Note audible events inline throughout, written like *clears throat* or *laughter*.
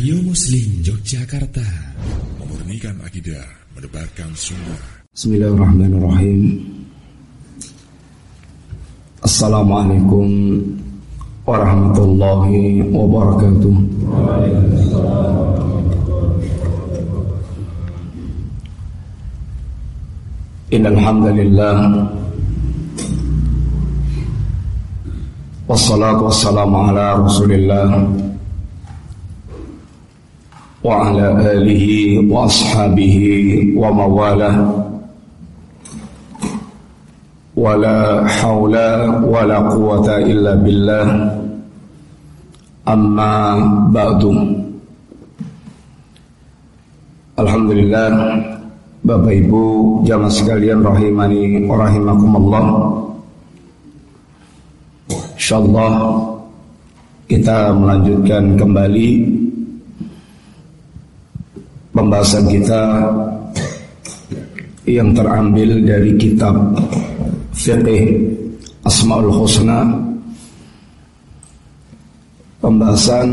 Radio Muslim Yogyakarta. Memurnikan akidah Mendebarkan sunnah. Bismillahirrahmanirrahim. Assalamualaikum warahmatullahi wabarakatuh. Innalhamdulillah. Wassalatu wassalamu ala rasulillah وعلى آله وأصحابه ومواله ولا حول ولا قوة إلا بالله أما بعد Alhamdulillah Bapak Ibu jamaah sekalian rahimani wa rahimakumullah Insyaallah kita melanjutkan kembali pembahasan kita yang terambil dari kitab Fiqih Asmaul Husna. Pembahasan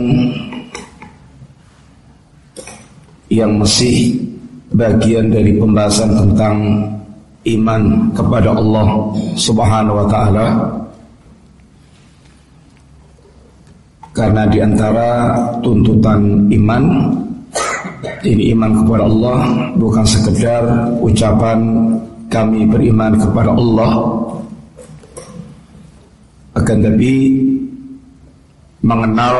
yang masih bagian dari pembahasan tentang iman kepada Allah Subhanahu wa taala. Karena di antara tuntutan iman ini iman kepada Allah bukan sekedar ucapan kami beriman kepada Allah. Akan tapi mengenal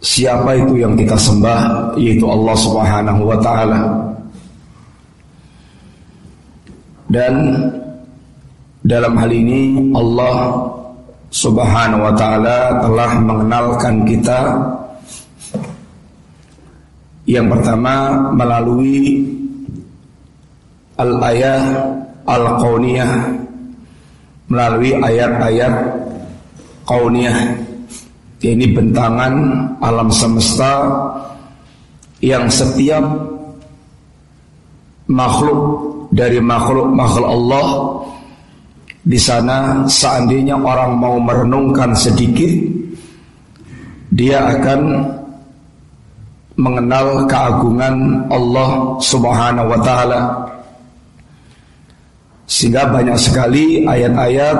siapa itu yang kita sembah yaitu Allah Subhanahu wa taala. Dan dalam hal ini Allah Subhanahu wa taala telah mengenalkan kita yang pertama melalui al-ayat al-qauniyah melalui ayat-ayat qauniyah ini bentangan alam semesta yang setiap makhluk dari makhluk-makhluk Allah di sana seandainya orang mau merenungkan sedikit dia akan mengenal keagungan Allah Subhanahu wa taala. Sehingga banyak sekali ayat-ayat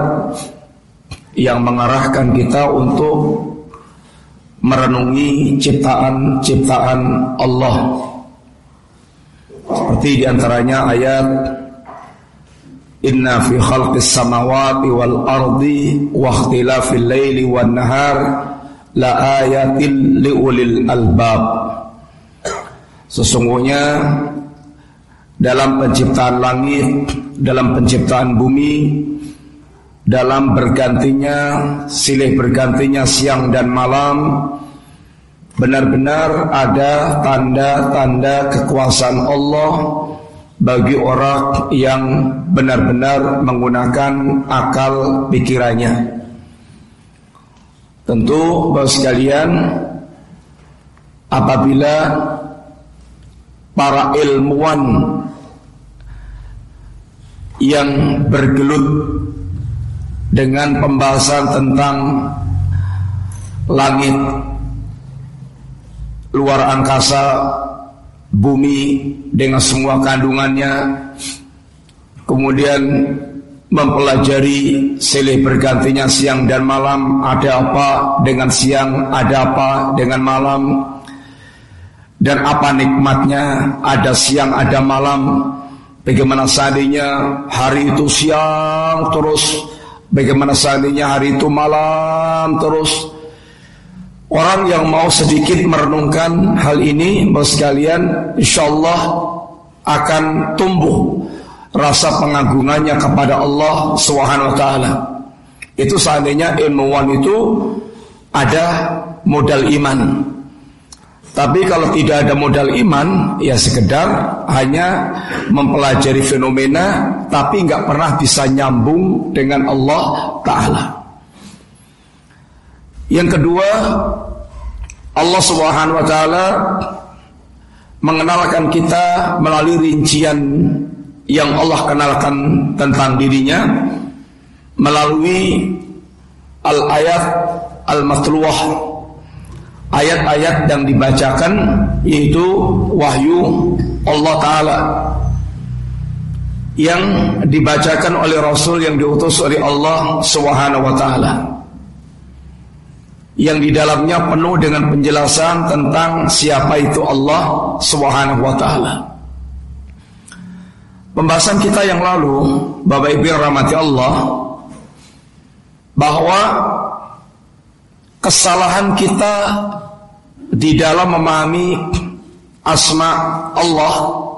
yang mengarahkan kita untuk merenungi ciptaan-ciptaan Allah. Seperti di antaranya ayat Inna fi khalqis samawati wal ardi wa ikhtilafil laili wan nahar la ayatin liulil albab. Sesungguhnya dalam penciptaan langit, dalam penciptaan bumi, dalam bergantinya silih bergantinya siang dan malam, benar-benar ada tanda-tanda kekuasaan Allah bagi orang yang benar-benar menggunakan akal pikirannya. Tentu Bapak sekalian apabila para ilmuwan yang bergelut dengan pembahasan tentang langit luar angkasa bumi dengan semua kandungannya kemudian mempelajari silih bergantinya siang dan malam ada apa dengan siang ada apa dengan malam dan apa nikmatnya? Ada siang ada malam. Bagaimana seandainya hari itu siang terus? Bagaimana seandainya hari itu malam terus? Orang yang mau sedikit merenungkan hal ini Bapak sekalian insyaallah akan tumbuh rasa pengagungannya kepada Allah taala. Itu seandainya ilmuwan itu ada modal iman tapi kalau tidak ada modal iman, ya sekedar hanya mempelajari fenomena, tapi nggak pernah bisa nyambung dengan Allah Taala. Yang kedua, Allah Subhanahu Wa Taala mengenalkan kita melalui rincian yang Allah kenalkan tentang dirinya melalui al-ayat al-matluwah ayat-ayat yang dibacakan yaitu wahyu Allah Ta'ala yang dibacakan oleh Rasul yang diutus oleh Allah Subhanahu wa taala. Yang di dalamnya penuh dengan penjelasan tentang siapa itu Allah Subhanahu wa taala. Pembahasan kita yang lalu, Bapak Ibu rahmati Allah, bahwa kesalahan kita di dalam memahami asma Allah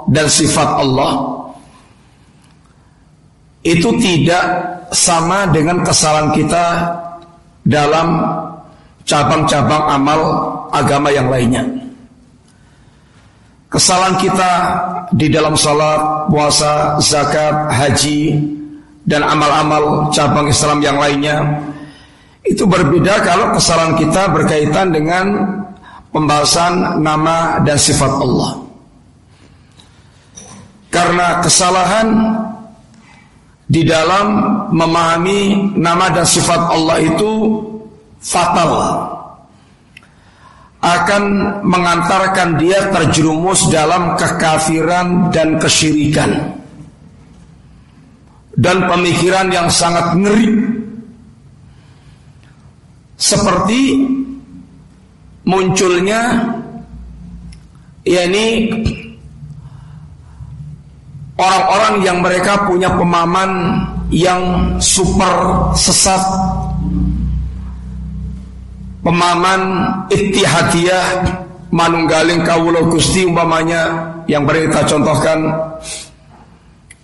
dan sifat Allah itu tidak sama dengan kesalahan kita dalam cabang-cabang amal agama yang lainnya. Kesalahan kita di dalam salat, puasa, zakat, haji, dan amal-amal cabang Islam yang lainnya itu berbeda kalau kesalahan kita berkaitan dengan pembahasan nama dan sifat Allah. Karena kesalahan di dalam memahami nama dan sifat Allah itu fatal. Akan mengantarkan dia terjerumus dalam kekafiran dan kesyirikan. Dan pemikiran yang sangat ngeri seperti munculnya yakni orang-orang yang mereka punya pemahaman yang super sesat pemahaman ittihadiyah manunggaling kawula Gusti umpamanya yang mereka contohkan.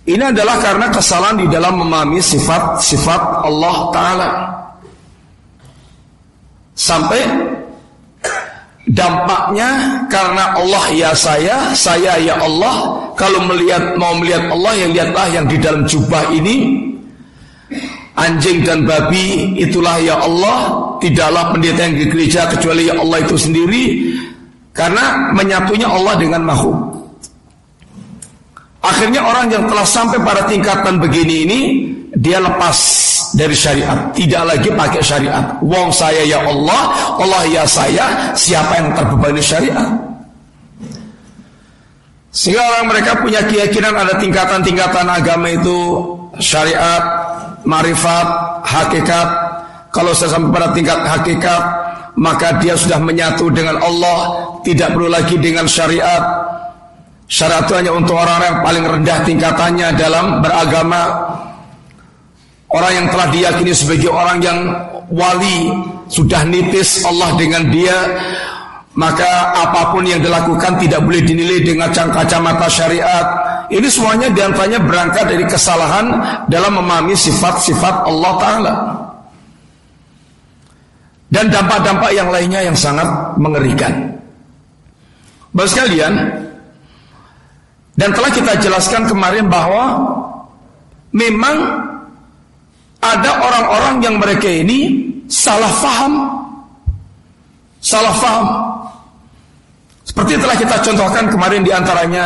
Ini adalah karena kesalahan di dalam memahami sifat-sifat Allah taala sampai Dampaknya karena Allah ya saya, saya ya Allah. Kalau melihat mau melihat Allah yang lihatlah yang di dalam jubah ini. Anjing dan babi itulah ya Allah. Tidaklah pendeta yang di gereja kecuali ya Allah itu sendiri. Karena menyatunya Allah dengan makhluk. Akhirnya orang yang telah sampai pada tingkatan begini ini dia lepas dari syariat, tidak lagi pakai syariat. Wong saya ya Allah, Allah ya saya, siapa yang terbebani syariat? Sehingga orang mereka punya keyakinan ada tingkatan-tingkatan agama itu syariat, marifat, hakikat. Kalau saya sampai pada tingkat hakikat, maka dia sudah menyatu dengan Allah, tidak perlu lagi dengan syariat. Hanya untuk orang-orang yang paling rendah tingkatannya dalam beragama. Orang yang telah diyakini sebagai orang yang wali Sudah nipis Allah dengan dia Maka apa pun yang dilakukan tidak boleh dinilai dengan kacamata syariat. Ini semuanya di antaranya berangkat dari kesalahan Dalam memahami sifat-sifat Allah Ta'ala. Dan dampak-dampak yang lainnya yang sangat mengerikan. Bapak sekalian Dan telah kita jelaskan kemarin bahwa Memang ada orang-orang yang mereka ini salah faham. Salah faham. Seperti telah kita contohkan kemarin di antaranya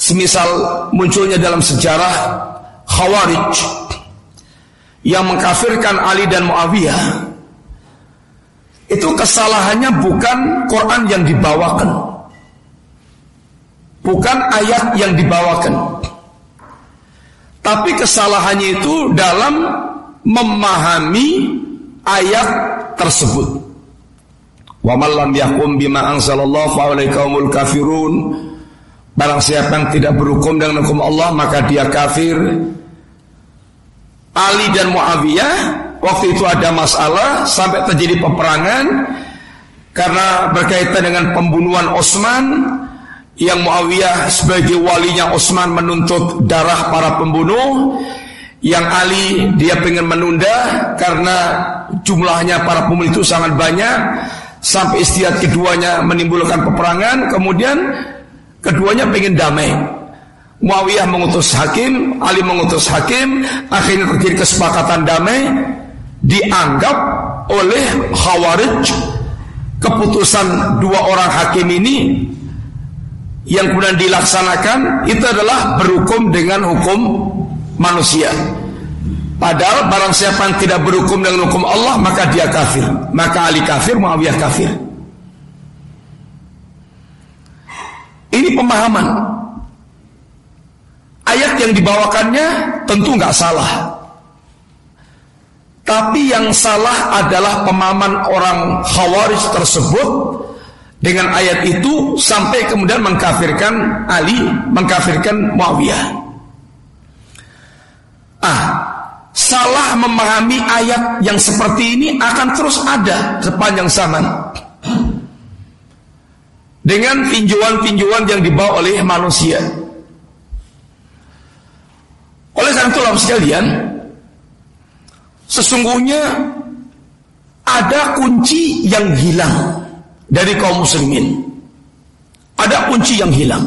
semisal munculnya dalam sejarah Khawarij yang mengkafirkan Ali dan Muawiyah itu kesalahannya bukan Quran yang dibawakan bukan ayat yang dibawakan tapi kesalahannya itu dalam memahami ayat tersebut. Wa man lam yakum bima anzalallahu fa kaumul kafirun. Barang siapa yang tidak berhukum dengan hukum Allah maka dia kafir. Ali dan Muawiyah waktu itu ada masalah sampai terjadi peperangan karena berkaitan dengan pembunuhan Utsman yang Muawiyah sebagai walinya Utsman menuntut darah para pembunuh. Yang Ali dia pengen menunda karena jumlahnya para pembunuh itu sangat banyak. Sampai istiadat keduanya menimbulkan peperangan. Kemudian keduanya pengen damai. Muawiyah mengutus hakim Ali mengutus hakim. Akhirnya terjadi kesepakatan damai. Dianggap oleh Khawarij keputusan dua orang hakim ini yang kemudian dilaksanakan itu adalah berhukum dengan hukum manusia. Padahal barang siapa yang tidak berhukum dengan hukum Allah maka dia kafir. Maka Ali kafir, Muawiyah kafir. Ini pemahaman. Ayat yang dibawakannya tentu nggak salah. Tapi yang salah adalah pemahaman orang Khawarij tersebut dengan ayat itu sampai kemudian mengkafirkan Ali, mengkafirkan Muawiyah. Ah, salah memahami ayat yang seperti ini akan terus ada sepanjang zaman. Dengan tinjauan-tinjauan yang dibawa oleh manusia. Oleh karena itu, sekalian, sesungguhnya ada kunci yang hilang dari kaum muslimin. Ada kunci yang hilang.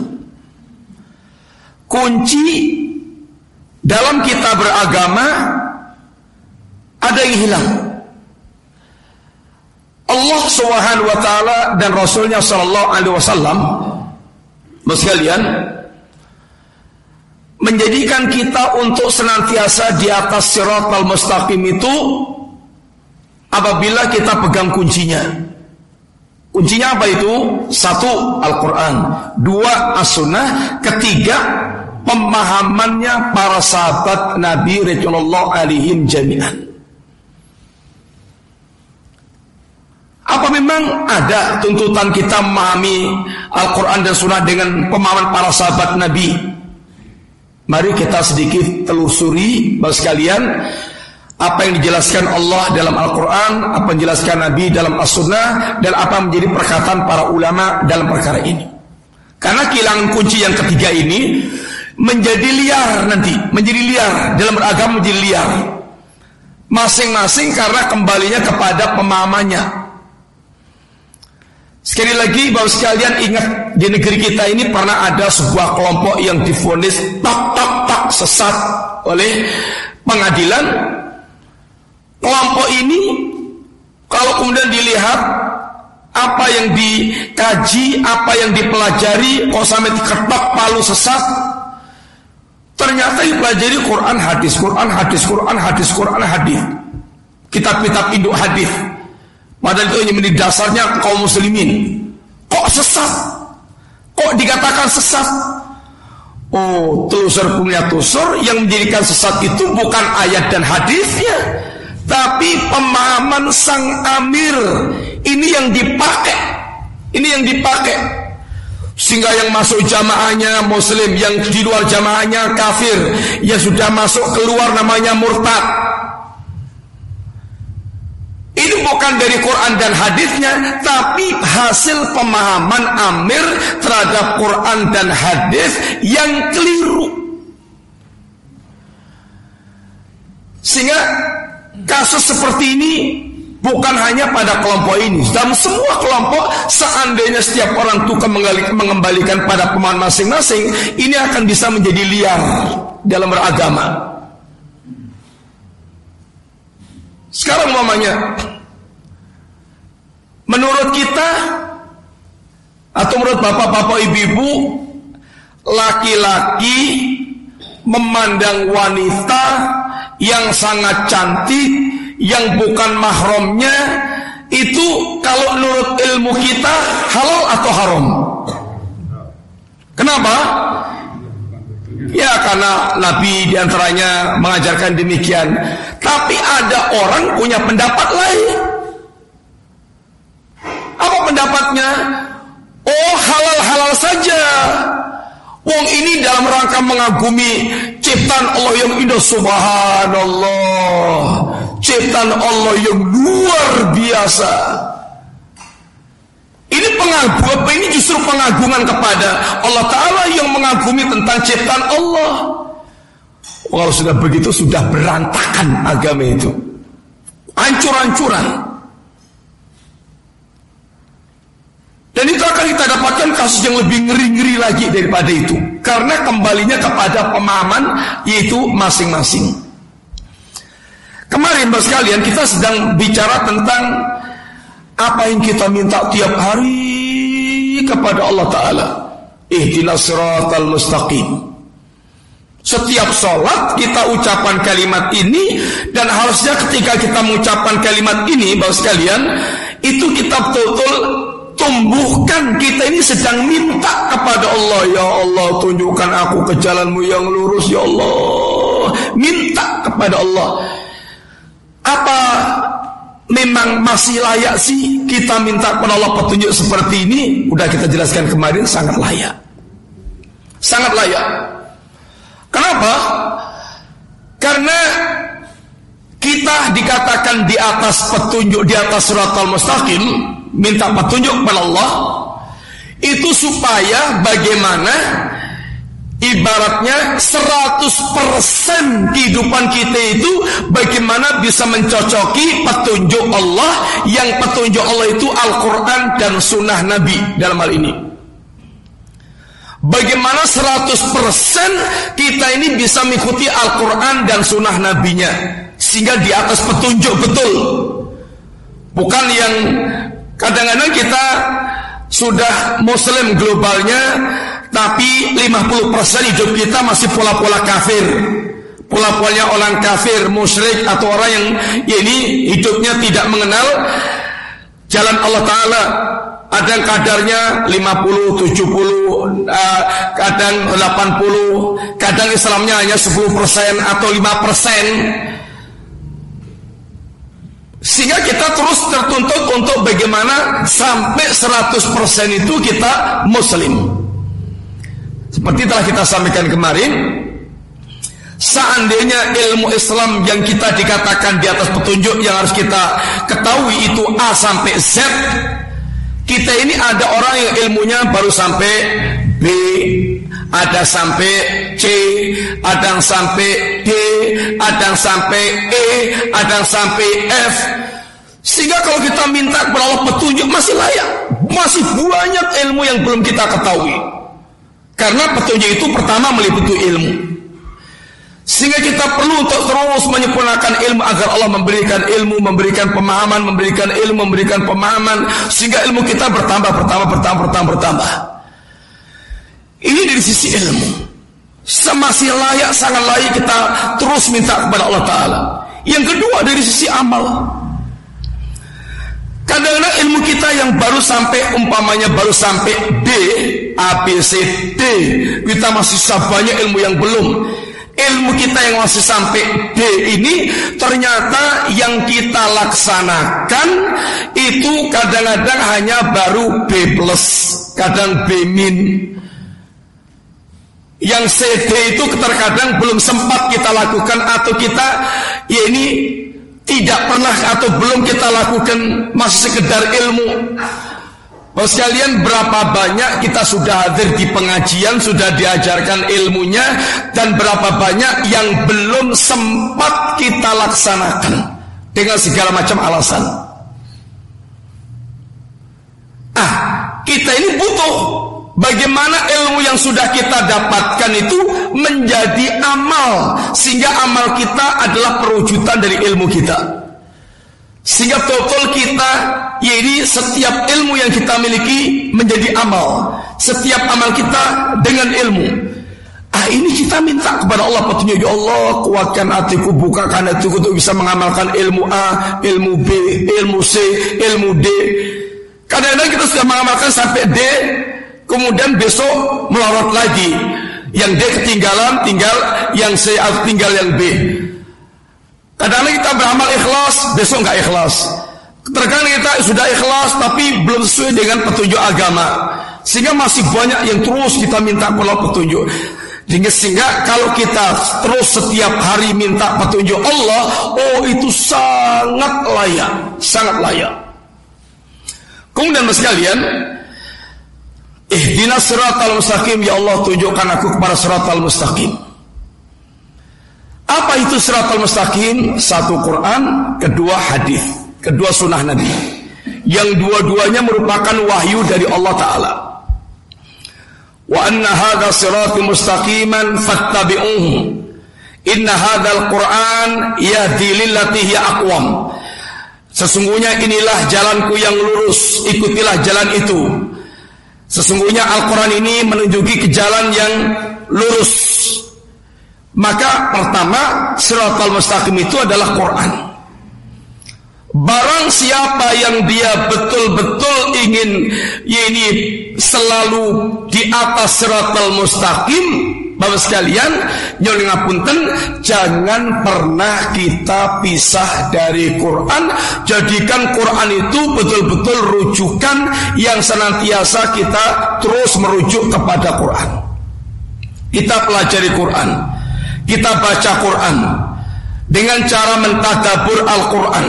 Kunci dalam kita beragama ada yang hilang. Allah Subhanahu wa taala dan Rasulnya sallallahu alaihi wasallam sekalian menjadikan kita untuk senantiasa di atas siratal mustaqim itu apabila kita pegang kuncinya. Kuncinya apa itu? Satu Al-Quran Dua As-Sunnah Ketiga pemahamannya para sahabat Nabi Rasulullah alaihim jami'an. Apa memang ada tuntutan kita memahami Al-Quran dan Sunnah dengan pemahaman para sahabat Nabi? Mari kita sedikit telusuri, bapak sekalian, apa yang dijelaskan Allah dalam Al-Quran, apa yang dijelaskan Nabi dalam As-Sunnah, dan apa menjadi perkataan para ulama dalam perkara ini. Karena kehilangan kunci yang ketiga ini menjadi liar nanti, menjadi liar dalam beragama menjadi liar. Masing-masing karena kembalinya kepada pemahamannya. Sekali lagi bahwa sekalian ingat di negeri kita ini pernah ada sebuah kelompok yang difonis tak tak tak sesat oleh pengadilan. Kelompok ini kalau kemudian dilihat apa yang dikaji, apa yang dipelajari, kok sampai diketok palu sesat, Ternyata dipelajari Quran hadis, Quran hadis, Quran hadis, Quran hadis. Kitab-kitab induk hadis. Padahal itu hanya menjadi dasarnya kaum muslimin. Kok sesat? Kok dikatakan sesat? Oh, telusur punya tusur yang menjadikan sesat itu bukan ayat dan hadisnya, tapi pemahaman sang amir. Ini yang dipakai. Ini yang dipakai sehingga yang masuk jamaahnya muslim, yang di luar jamaahnya kafir, yang sudah masuk keluar namanya murtad. Ini bukan dari Quran dan hadisnya, tapi hasil pemahaman Amir terhadap Quran dan hadis yang keliru. Sehingga kasus seperti ini Bukan hanya pada kelompok ini, dalam semua kelompok, seandainya setiap orang tukang mengembalikan pada pemahaman masing-masing, ini akan bisa menjadi liar dalam beragama. Sekarang mamanya, menurut kita atau menurut bapak-bapak ibu-ibu, laki-laki memandang wanita yang sangat cantik yang bukan mahramnya itu kalau menurut ilmu kita halal atau haram? Kenapa? Ya karena Nabi di antaranya mengajarkan demikian. Tapi ada orang punya pendapat lain. Apa pendapatnya? Oh halal-halal saja. Wong ini dalam rangka mengagumi ciptaan Allah yang indah subhanallah. Ciptaan Allah yang luar biasa. Ini pengagum, ini justru pengagungan kepada Allah Ta'ala yang mengagumi tentang ciptaan Allah. Kalau sudah begitu sudah berantakan agama itu. Ancur-ancuran. Dan itu akan kita dapatkan kasus yang lebih ngeri-ngeri lagi daripada itu. Karena kembalinya kepada pemahaman yaitu masing-masing. Kemarin bos kalian kita sedang bicara tentang apa yang kita minta tiap hari kepada Allah Ta'ala. Ihdinas siratal mustaqim. Setiap sholat kita ucapan kalimat ini dan harusnya ketika kita mengucapkan kalimat ini, bapak sekalian, itu kita betul-betul tumbuhkan kita ini sedang minta kepada Allah. Ya Allah tunjukkan aku ke jalanmu yang lurus ya Allah. Minta kepada Allah. Apa memang masih layak sih kita minta kepada Allah petunjuk seperti ini? Udah kita jelaskan kemarin sangat layak. Sangat layak. Kenapa? Karena kita dikatakan di atas petunjuk di atas surat al-mustaqim minta petunjuk kepada Allah itu supaya bagaimana ibaratnya 100% kehidupan kita itu bagaimana bisa mencocoki petunjuk Allah yang petunjuk Allah itu Al-Quran dan Sunnah Nabi dalam hal ini. Bagaimana 100% kita ini bisa mengikuti Al-Quran dan Sunnah Nabinya Sehingga di atas petunjuk betul. Bukan yang kadang-kadang kita sudah muslim globalnya Tapi 50% hidup kita masih pola-pola kafir Pola-polanya orang kafir, musyrik atau orang yang ya ini hidupnya tidak mengenal Jalan Allah Ta'ala ada kadarnya 50, 70, uh, kadang 80, kadang Islamnya hanya 10% atau 5%. Sehingga kita terus tertuntut untuk bagaimana sampai 100% itu kita muslim. Seperti telah kita sampaikan kemarin, Seandainya ilmu Islam yang kita dikatakan di atas petunjuk yang harus kita ketahui itu A sampai Z kita ini ada orang yang ilmunya baru sampai B, ada sampai C, ada sampai D, ada sampai E, ada sampai F. Sehingga kalau kita minta kepada Allah petunjuk masih layak, masih banyak ilmu yang belum kita ketahui. Karena petunjuk itu pertama meliputi ilmu. Sehingga kita perlu untuk terus menyempurnakan ilmu agar Allah memberikan ilmu, memberikan pemahaman, memberikan ilmu, memberikan pemahaman sehingga ilmu kita bertambah, bertambah, bertambah, bertambah, bertambah. Sisi ilmu. Semasih layak, sangat layak kita terus minta kepada Allah Ta'ala. Yang kedua dari sisi amal. Kadang-kadang ilmu kita yang baru sampai umpamanya baru sampai D, A, B, C, D, kita masih banyak ilmu yang belum ilmu kita yang masih sampai D ini ternyata yang kita laksanakan itu kadang-kadang hanya baru B plus, kadang B min. Yang CD itu terkadang belum sempat kita lakukan atau kita ya ini tidak pernah atau belum kita lakukan masih sekedar ilmu. Bapak sekalian berapa banyak kita sudah hadir di pengajian Sudah diajarkan ilmunya Dan berapa banyak yang belum sempat kita laksanakan Dengan segala macam alasan. Ah, kita ini butuh Bagaimana ilmu yang sudah kita dapatkan itu menjadi amal Sehingga amal kita adalah perwujudan dari ilmu kita. Sehingga total kita Yaitu setiap ilmu yang kita miliki Menjadi amal. Setiap amal kita dengan ilmu. Ah ini kita minta kepada Allah petunjuk Ya Allah kuatkan hatiku Bukakan hatiku untuk bisa mengamalkan ilmu A Ilmu B, ilmu C, ilmu D. Kadang-kadang kita sudah mengamalkan sampai D Kemudian besok melorot lagi Yang D ketinggalan Tinggal yang C tinggal yang B Kadang-kadang kita beramal ikhlas, besok nggak ikhlas. Terkadang kita sudah ikhlas tapi belum sesuai dengan petunjuk agama. Sehingga masih banyak yang terus kita minta kalau petunjuk. Sehingga kalau kita terus setiap hari minta petunjuk Allah, oh itu sangat layak, sangat layak. Kemudian sekalian, Ihdinas siratal mustaqim ya Allah tunjukkan aku kepada siratal mustaqim. Apa itu siratal mustaqim? Satu Quran, kedua hadis, kedua sunnah Nabi. Yang dua-duanya merupakan wahyu dari Allah Ta'ala. Wa anna hadha sirati mustaqiman fattabi'uhu. Inna hadzal Qur'an yahdi lillati hiya aqwam. Sesungguhnya inilah jalanku yang lurus, ikutilah jalan itu. Sesungguhnya Al-Quran ini menunjuki ke jalan yang lurus Maka pertama siratal mustaqim itu adalah Quran. Barang siapa yang dia betul-betul ingin ini selalu di atas siratal mustaqim, Bapak sekalian, nyolong ngapunten, jangan pernah kita pisah dari Quran. Jadikan Quran itu betul-betul rujukan yang senantiasa kita terus merujuk kepada Quran. Kita pelajari Quran, kita baca Quran dengan cara mentadabur Al-Quran.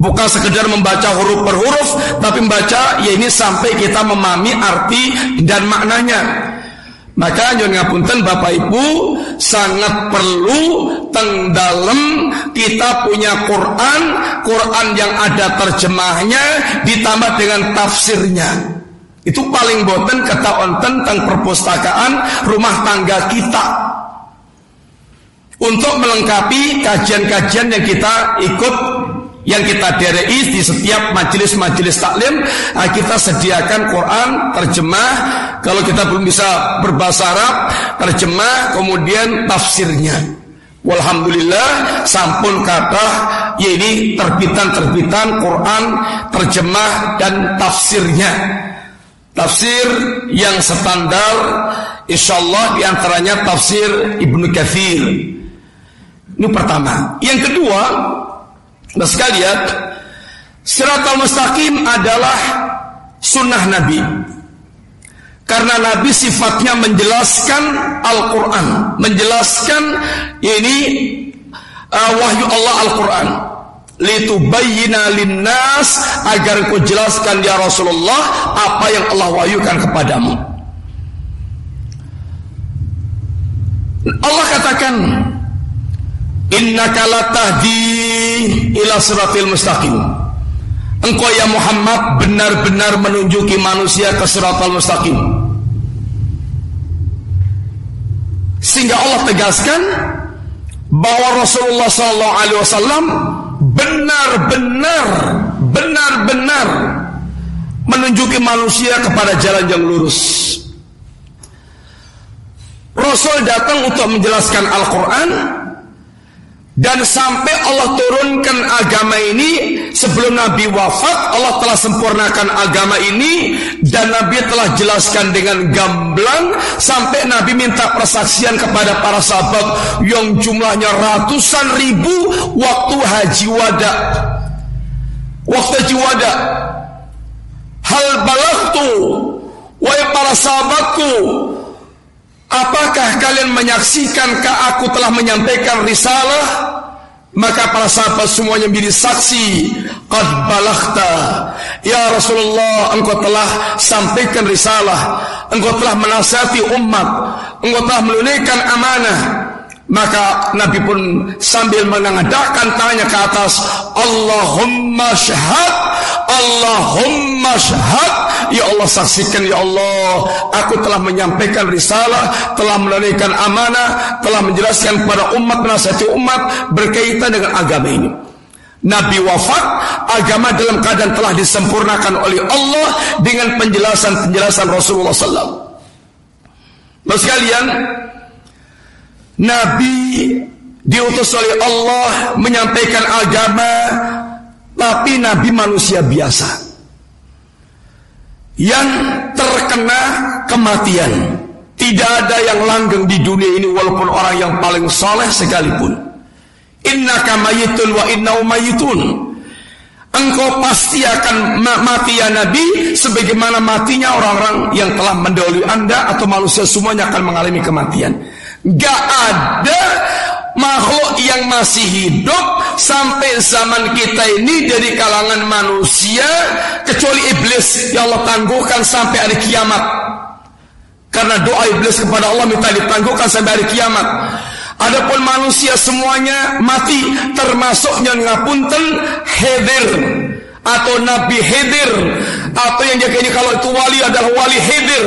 Bukan sekedar membaca huruf per huruf, tapi membaca ya ini sampai kita memahami arti dan maknanya. Maka nyun ngapunten Bapak Ibu sangat perlu teng dalam kita punya Quran, Quran yang ada terjemahnya ditambah dengan tafsirnya. Itu paling boten ketahuan tentang perpustakaan rumah tangga kita untuk melengkapi kajian-kajian yang kita ikut yang kita derei di setiap majelis-majelis taklim ah, kita sediakan Quran terjemah. Kalau kita belum bisa berbahasa Arab terjemah kemudian tafsirnya. Walhamdulillah sampun kata ini terbitan-terbitan Quran terjemah dan tafsirnya. Tafsir yang standar insyaallah di antaranya tafsir Ibnu Kathir ini pertama. Yang kedua, nah sekalian, Siratal Mustaqim adalah sunnah Nabi. Karena Nabi sifatnya menjelaskan Al-Quran, menjelaskan ini uh, wahyu Allah Al-Quran. Litubayyina linnas agar kau jelaskan ya Rasulullah apa yang Allah wahyukan kepadamu. Allah katakan Innaka latahdi ila siratil mustaqim. Engkau ya Muhammad benar-benar menunjuki manusia ke siratal mustaqim. Sehingga Allah tegaskan bahwa Rasulullah sallallahu alaihi wasallam benar-benar benar-benar menunjuki manusia kepada jalan yang lurus. Rasul datang untuk menjelaskan Al-Qur'an dan sampai Allah turunkan agama ini sebelum Nabi wafat Allah telah sempurnakan agama ini dan Nabi telah jelaskan dengan gamblang sampai Nabi minta persaksian kepada para sahabat yang jumlahnya ratusan ribu waktu haji wada. Waktu haji wada. Hal balagtu wahai para sahabatku Apakah kalian menyaksikan ke aku telah menyampaikan risalah? Maka para sahabat semuanya menjadi saksi. Qad Ya Rasulullah Engkau telah sampaikan risalah. Engkau telah menasihati umat. Engkau telah menunaikan amanah maka Nabi pun sambil mengadakan tangannya ke atas Allahumma syahad Allahumma syahad. Ya Allah saksikan Ya Allah Aku telah menyampaikan risalah Telah menunaikan amanah Telah menjelaskan kepada umat Menasihati umat Berkaitan dengan agama ini. Nabi wafat Agama dalam keadaan telah disempurnakan oleh Allah Dengan penjelasan-penjelasan Rasulullah SAW Mas sekalian Nabi diutus oleh Allah menyampaikan agama tapi Nabi manusia biasa yang terkena kematian. Tidak ada yang langgeng di dunia ini walaupun orang yang paling soleh sekalipun. Innaka mayitun wa innau mayitun. Engkau pasti akan mati ya Nabi sebagaimana matinya orang-orang yang telah mendahului Anda atau manusia semuanya akan mengalami kematian. Gak ada makhluk yang masih hidup sampai zaman kita ini dari kalangan manusia kecuali iblis yang Allah tangguhkan sampai hari kiamat. Karena doa iblis kepada Allah minta ditangguhkan sampai hari kiamat. Adapun manusia semuanya mati termasuk yang ngapunten Hedir atau Nabi Hedir atau yang jaga ini kalau itu wali adalah wali Hedir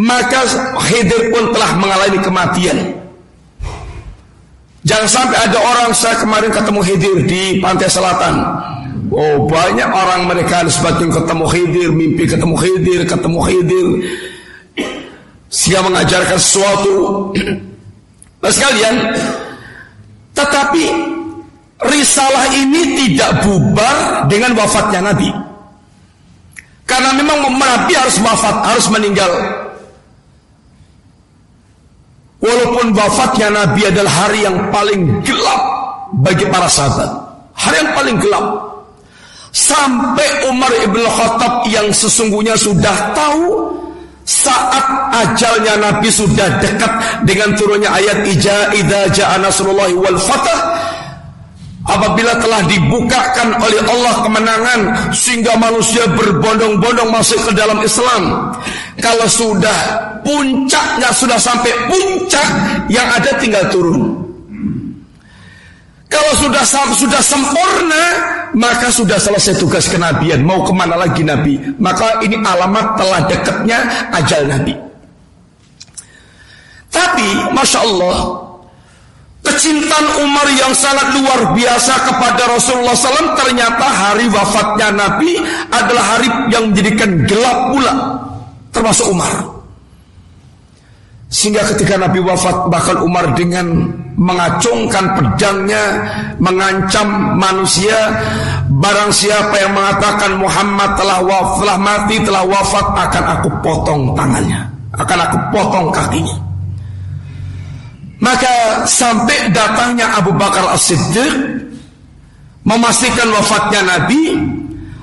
maka Hedir pun telah mengalami kematian. Jangan sampai ada orang saya kemarin ketemu Hedir di pantai selatan. Oh banyak orang mereka sebagian ketemu Hedir mimpi ketemu Hedir ketemu Hedir sehingga mengajarkan sesuatu. *clears throat* Nah, sekalian, tetapi risalah ini tidak bubar dengan wafatnya Nabi. Karena memang Nabi harus wafat, harus meninggal. Walaupun wafatnya Nabi adalah hari yang paling gelap bagi para sahabat. Hari yang paling gelap. Sampai Umar ibn Khattab yang sesungguhnya sudah tahu saat ajalnya Nabi sudah dekat dengan turunnya ayat Ija idza ja'a nasrullahi wal fatah Apabila telah dibukakan oleh Allah kemenangan sehingga manusia berbondong-bondong masuk ke dalam Islam. Kalau sudah puncaknya sudah sampai puncak yang ada tinggal turun. Kalau sudah sudah sempurna maka sudah selesai tugas kenabian. Mau ke mana lagi Nabi? Maka ini alamat telah dekatnya ajal Nabi. Tapi masya Allah Kecintaan Umar yang sangat luar biasa kepada Rasulullah SAW ternyata hari wafatnya Nabi adalah hari yang menjadikan gelap pula termasuk Umar. Sehingga ketika Nabi wafat bahkan Umar dengan mengacungkan pedangnya mengancam manusia barang siapa yang mengatakan Muhammad telah wafat telah mati telah wafat akan aku potong tangannya akan aku potong kakinya maka sampai datangnya Abu Bakar As-Siddiq memastikan wafatnya Nabi,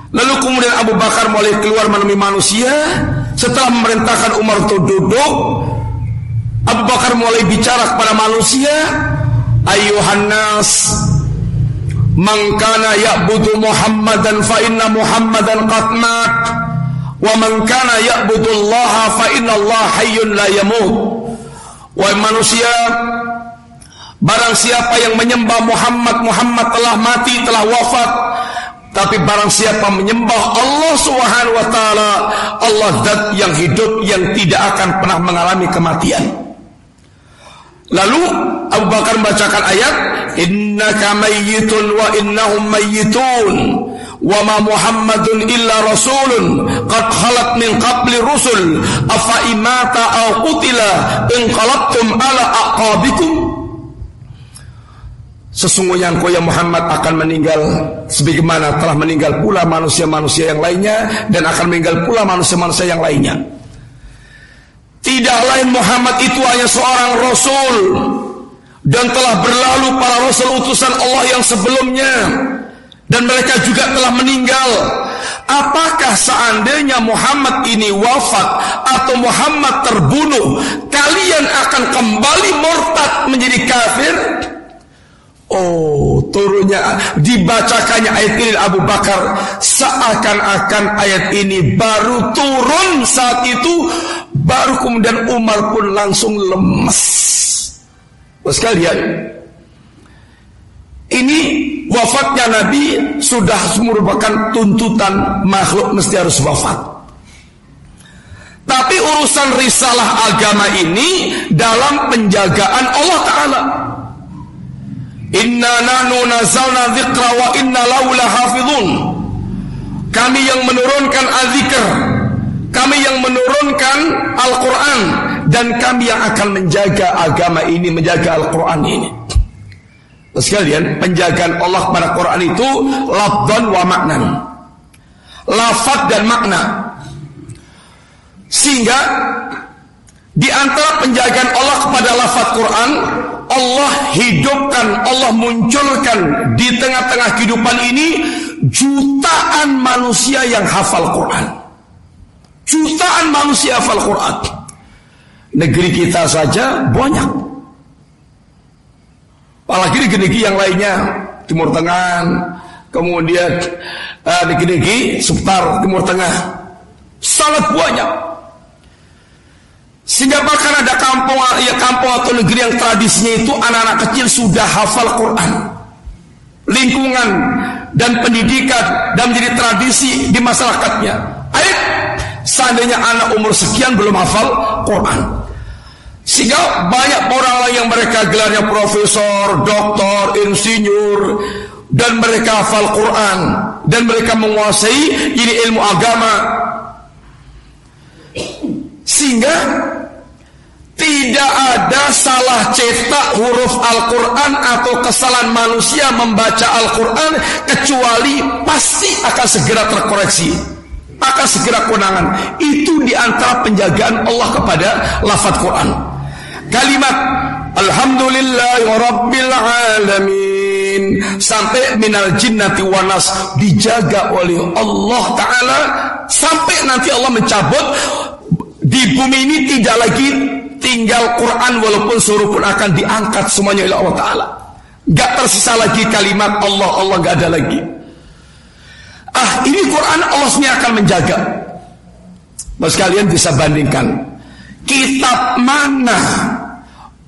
lalu kemudian Abu Bakar mulai keluar menemui manusia setelah memerintahkan Umar untuk duduk. Abu Bakar mulai bicara kepada manusia, "Ayuhan nas, man kana ya'budu Muhammadan fa inna Muhammadan qad mat, wa man kana ya'budu Allah fa inna Allah hayyun la yamut." Wahai manusia, barang siapa yang menyembah Muhammad, Muhammad telah mati, telah wafat. Tapi barang siapa menyembah Allah Subhanahu wa taala, Allah zat yang hidup yang tidak akan pernah mengalami kematian. Lalu Abu Bakar membacakan ayat, "Innaka mayyitun wa innahum mayyitun." Wa ma Muhammadun illa rasulun qad khalat min qabli rusul. Afa imata aw qutila in qalabtum ala aqabikum? Sesungguhnya engkau ya Muhammad akan meninggal sebagaimana telah meninggal pula manusia-manusia yang lainnya dan akan meninggal pula manusia-manusia yang lainnya. Tidak lain Muhammad itu hanya seorang rasul dan telah berlalu para rasul utusan Allah yang sebelumnya dan mereka juga telah meninggal. Apakah seandainya Muhammad ini wafat atau Muhammad terbunuh, kalian akan kembali murtad menjadi kafir? Oh, turunnya dibacakannya ayat ini Abu Bakar seakan-akan ayat ini baru turun saat itu baru kemudian Umar pun langsung lemes. Bos kalian, ini wafatnya Nabi sudah merupakan tuntutan makhluk mesti harus wafat. Tapi urusan risalah agama ini dalam penjagaan Allah Ta'ala. Inna nanu nazalna dzikra wa inna lahu lahafidhun. Kami yang menurunkan al-dzikr, kami yang menurunkan Al-Qur'an dan kami yang akan menjaga agama ini, menjaga Al-Qur'an ini. Sekalian, penjagaan Allah pada Quran itu lafdan wa maknan. Lafad dan makna. Sehingga di antara penjagaan Allah kepada lafaz Quran, Allah hidupkan, Allah munculkan di tengah-tengah kehidupan ini jutaan manusia yang hafal Quran. Jutaan manusia hafal Quran. Negeri kita saja banyak Apalagi negeri-negeri yang lainnya, Timur Tengah, kemudian uh, negeri-negeri seputar Timur Tengah, sangat banyak. Sehingga bahkan ada kampung ya kampung atau negeri yang tradisinya itu anak-anak kecil sudah hafal Quran. Lingkungan dan pendidikan dan menjadi tradisi di masyarakatnya. Ayo, seandainya anak umur sekian belum hafal Quran. Sehingga banyak orang lain yang mereka gelarnya profesor, doktor, insinyur dan mereka hafal Quran dan mereka menguasai ini ilmu agama. Sehingga Tidak ada salah cetak huruf Al-Quran atau kesalahan manusia membaca Al-Quran kecuali pasti akan segera terkoreksi. Akan segera konangan. Itu di antara penjagaan Allah kepada lafaz Quran. Kalimat Alhamdulillah Rabbil Alamin. Sampai minal jinnati wanas Dijaga oleh Allah Ta'ala. Sampai nanti Allah mencabut Di bumi ini tidak lagi tinggal Quran walaupun suruh pun akan diangkat semuanya oleh Allah Ta'ala. Gak tersisa lagi kalimat Allah Allah gak ada lagi. Ah ini Quran Allah sendiri akan menjaga. Mas kalian bisa bandingkan Kitab mana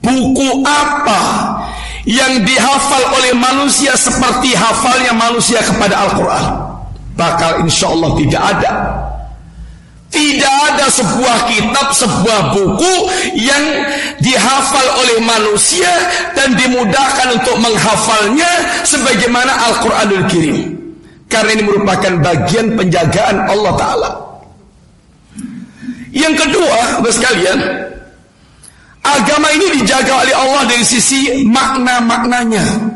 Buku apa Yang dihafal oleh manusia Seperti hafalnya manusia kepada Al-Quran Bakal insya Allah tidak ada tidak ada sebuah kitab, sebuah buku yang dihafal oleh manusia dan dimudahkan untuk menghafalnya sebagaimana Al-Quranul Kirim. Karena ini merupakan bagian penjagaan Allah Ta'ala. Yang kedua, sekalian, agama ini dijaga oleh Allah dari sisi makna-maknanya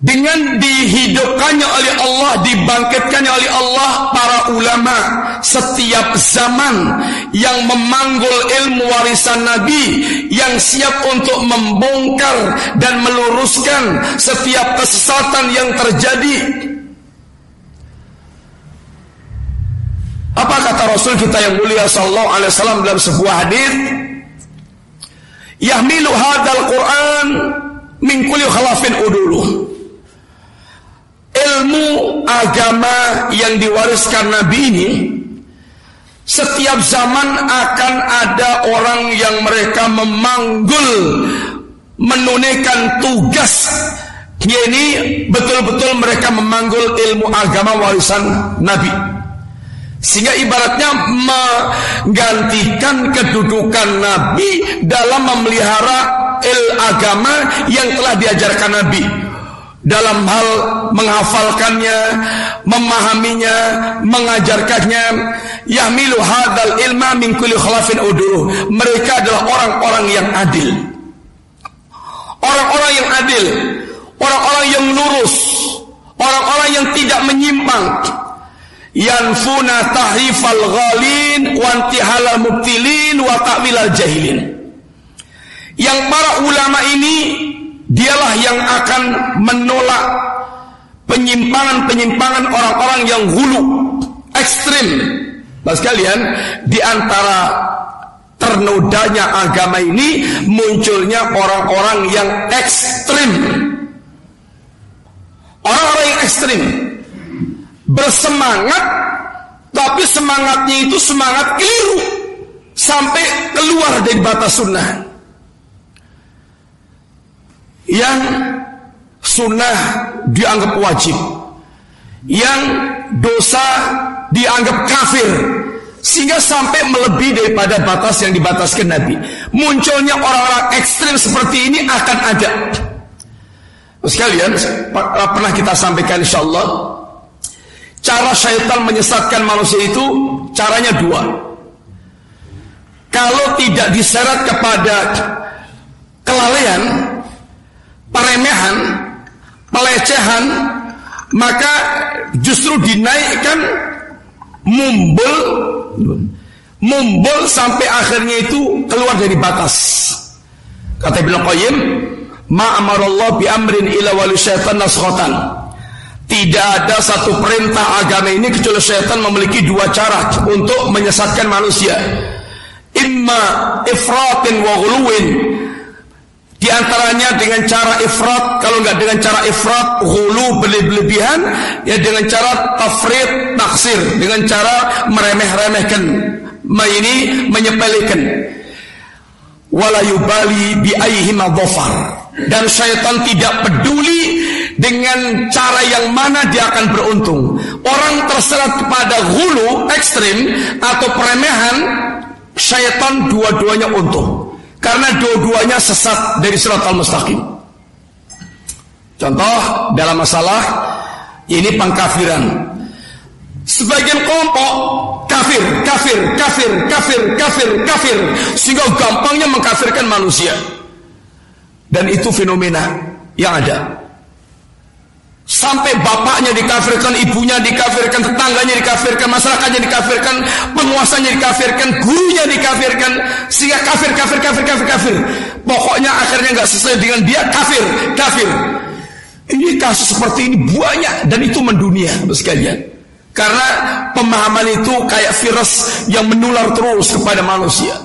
dengan dihidupkannya oleh Allah, dibangkitkannya oleh Allah para ulama setiap zaman yang memanggul ilmu warisan Nabi yang siap untuk membongkar dan meluruskan setiap kesesatan yang terjadi. Apa kata Rasul kita yang mulia sallallahu alaihi wasallam dalam sebuah hadis? Yahmilu hadzal Quran min kulli khalafin uduluh ilmu agama yang diwariskan Nabi ini setiap zaman akan ada orang yang mereka memanggul menunaikan tugas. Ini betul-betul mereka memanggul ilmu agama warisan Nabi sehingga ibaratnya menggantikan kedudukan Nabi dalam memelihara il agama yang telah diajarkan Nabi dalam hal menghafalkannya, memahaminya, mengajarkannya. Yahmilu hadal ilma min kulli khalafin uduru. Mereka adalah orang-orang yang adil. Orang-orang yang adil, orang-orang yang lurus, orang-orang yang tidak menyimpang. Yanfuna tahrifal ghalin wa intihalal mubtilin wa ta'wilal jahilin. Yang para ulama ini Dialah yang akan menolak penyimpangan-penyimpangan orang-orang yang hulu, ekstrim. Nah sekalian, di antara ternodanya agama ini munculnya orang-orang yang ekstrim. Orang-orang yang ekstrim bersemangat, tapi semangatnya itu semangat keliru sampai keluar dari batas sunnah yang sunnah dianggap wajib, yang dosa dianggap kafir, sehingga sampai melebihi daripada batas yang dibataskan Nabi. Munculnya orang-orang ekstrim seperti ini akan ada. Sekalian, pernah kita sampaikan insya Allah, cara syaitan menyesatkan manusia itu caranya dua. Kalau tidak diseret kepada kelalaian, peremehan, pelecehan, maka justru dinaikkan mumbul mumbul sampai akhirnya itu keluar dari batas. Kata Ibnu Qayyim, ma amarallahu bi amrin ila wali syaitan naskhatan. Tidak ada satu perintah agama ini kecuali syaitan memiliki dua cara untuk menyesatkan manusia. Imma ifratin wa ghuluwin di antaranya dengan cara ifrat, kalau nggak dengan cara ifrat, hulu berlebihan, ya dengan cara tafrid, taksir, dengan cara meremeh-remehkan, ini menyepelekan. Walayubali bi Dan syaitan tidak peduli dengan cara yang mana dia akan beruntung. Orang terserat kepada hulu ekstrim atau peremehan, syaitan dua-duanya untung. Karena dua-duanya sesat dari surat al-mustaqim. Contoh dalam masalah ini pengkafiran. Sebagian kelompok kafir, kafir, kafir, kafir, kafir, kafir, sehingga gampangnya mengkafirkan manusia. Dan itu fenomena yang ada. Sampai bapaknya dikafirkan, ibunya dikafirkan, tetangganya dikafirkan, masyarakatnya dikafirkan, penguasanya dikafirkan, gurunya dikafirkan, sehingga kafir, kafir, kafir, kafir, kafir. Pokoknya akhirnya nggak sesuai dengan dia kafir, kafir. Ini kasus seperti ini banyak dan itu mendunia, sekalian. Karena pemahaman itu kayak virus yang menular terus kepada manusia.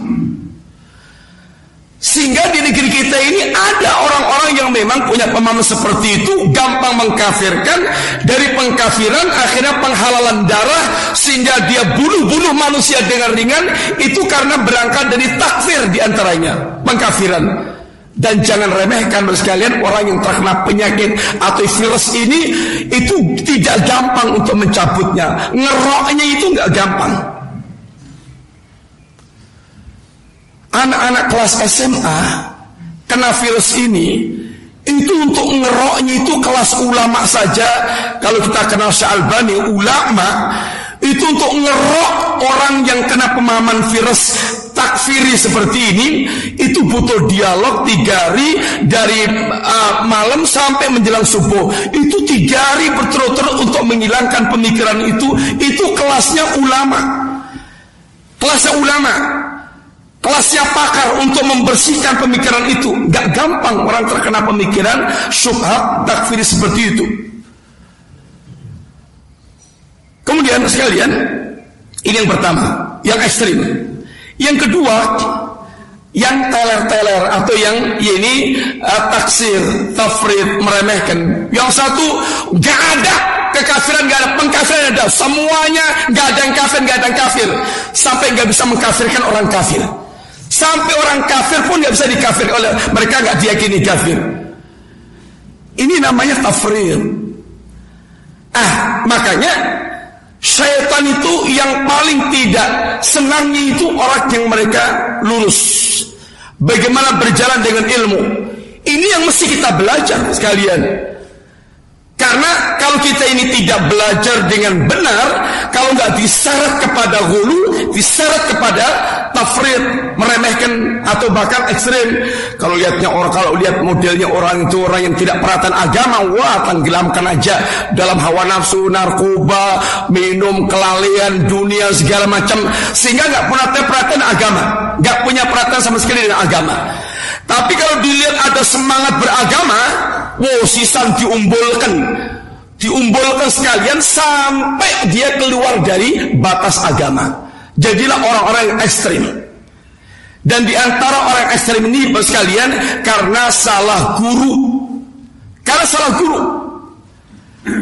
Sehingga di negeri kita ini ada orang-orang yang memang punya pemahaman seperti itu, gampang mengkafirkan, dari pengkafiran akhirnya penghalalan darah sehingga dia bunuh-bunuh manusia dengan ringan itu karena berangkat dari takfir di antaranya, pengkafiran. Dan jangan remehkan sekalian orang yang terkena penyakit atau virus ini itu tidak gampang untuk mencabutnya. Ngeroknya itu nggak gampang. Anak-anak kelas SMA kena virus ini itu untuk ngeroknya itu kelas ulama saja. Kalau kita kenal Syalbani ulama itu untuk ngerok orang yang kena pemahaman virus takfiri seperti ini itu butuh dialog tiga hari dari uh, malam sampai menjelang subuh. Itu tiga hari berturut-turut untuk menghilangkan pemikiran itu. Itu kelasnya ulama. Kelasnya ulama kelasnya pakar untuk membersihkan pemikiran itu. Gak gampang orang terkena pemikiran syubhat takfir seperti itu. Kemudian sekalian, ini yang pertama, yang ekstrim. Yang kedua, yang teler-teler atau yang ya ini uh, taksir, tafrid, meremehkan. Yang satu gak ada kekafiran, gak ada pengkafiran ada. Semuanya gak ada yang kafir, gak ada yang kafir. Sampai gak bisa mengkafirkan orang kafir. Sampai orang kafir pun nggak bisa dikafir oleh mereka nggak diyakini kafir. Ini namanya tafrir. Ah, makanya syaitan itu yang paling tidak senangnya itu orang yang mereka lulus. Bagaimana berjalan dengan ilmu. Ini yang mesti kita belajar sekalian. Karena kalau kita ini tidak belajar dengan benar, kalau nggak diseret kepada hulu, diseret kepada tafrid, meremehkan atau bahkan ekstrim. Kalau lihatnya orang, kalau lihat modelnya orang itu orang yang tidak perhatian agama, wah tenggelamkan aja dalam hawa nafsu, narkoba, minum, kelalaian, dunia segala macam, sehingga nggak pernah perhatian agama, nggak punya perhatian sama sekali dengan agama. Tapi kalau dilihat ada semangat beragama, wow sisan diumbulkan. Diumbulkan sekalian sampai dia keluar dari batas agama. Jadilah orang-orang ekstrim. Dan di antara orang ekstrim ini sekalian karena salah guru. Karena salah guru. *clears throat*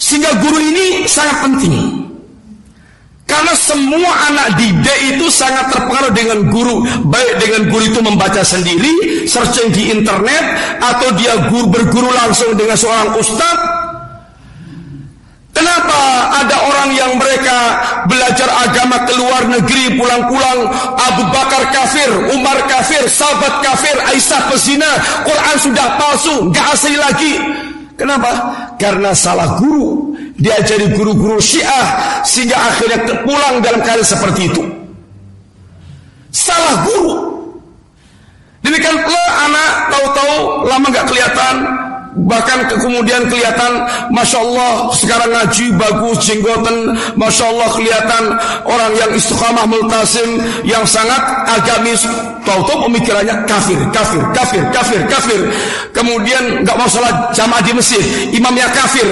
Sehingga guru ini sangat penting. Karena semua anak didik itu sangat terpengaruh dengan guru. Baik dengan guru itu membaca sendiri, searching di internet, atau dia guru berguru langsung dengan seorang ustadz. Kenapa ada orang yang mereka belajar agama ke luar negeri pulang-pulang Abu Bakar kafir, Umar kafir, sahabat kafir, Aisyah pezina, Quran sudah palsu, gak asli lagi. Kenapa? Karena salah guru. Diajari guru-guru syiah. Sehingga akhirnya terpulang dalam keadaan seperti itu. Salah guru. Demikian pula anak tahu-tahu lama gak kelihatan Bahkan kemudian kelihatan Masya Allah sekarang ngaji bagus jenggotan Masya Allah kelihatan orang yang istiqamah multasim Yang sangat agamis Tahu-tahu pemikirannya kafir, kafir, kafir, kafir, kafir Kemudian nggak mau sholat jamaah di masjid Imamnya kafir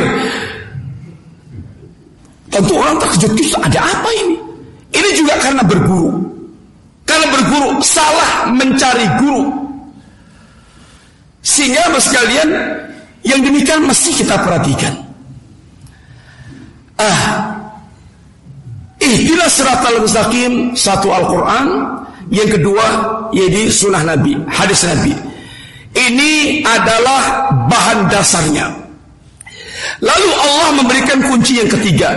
Tentu orang terkejut ada apa ini? Ini juga karena berguru Karena berguru salah mencari guru sehingga sekalian yang demikian mesti kita perhatikan. Ah, ihdinas siratal mustaqim satu Al-Quran, yang kedua yaitu sunnah Nabi, hadis Nabi. Ini adalah bahan dasarnya. Lalu Allah memberikan kunci yang ketiga.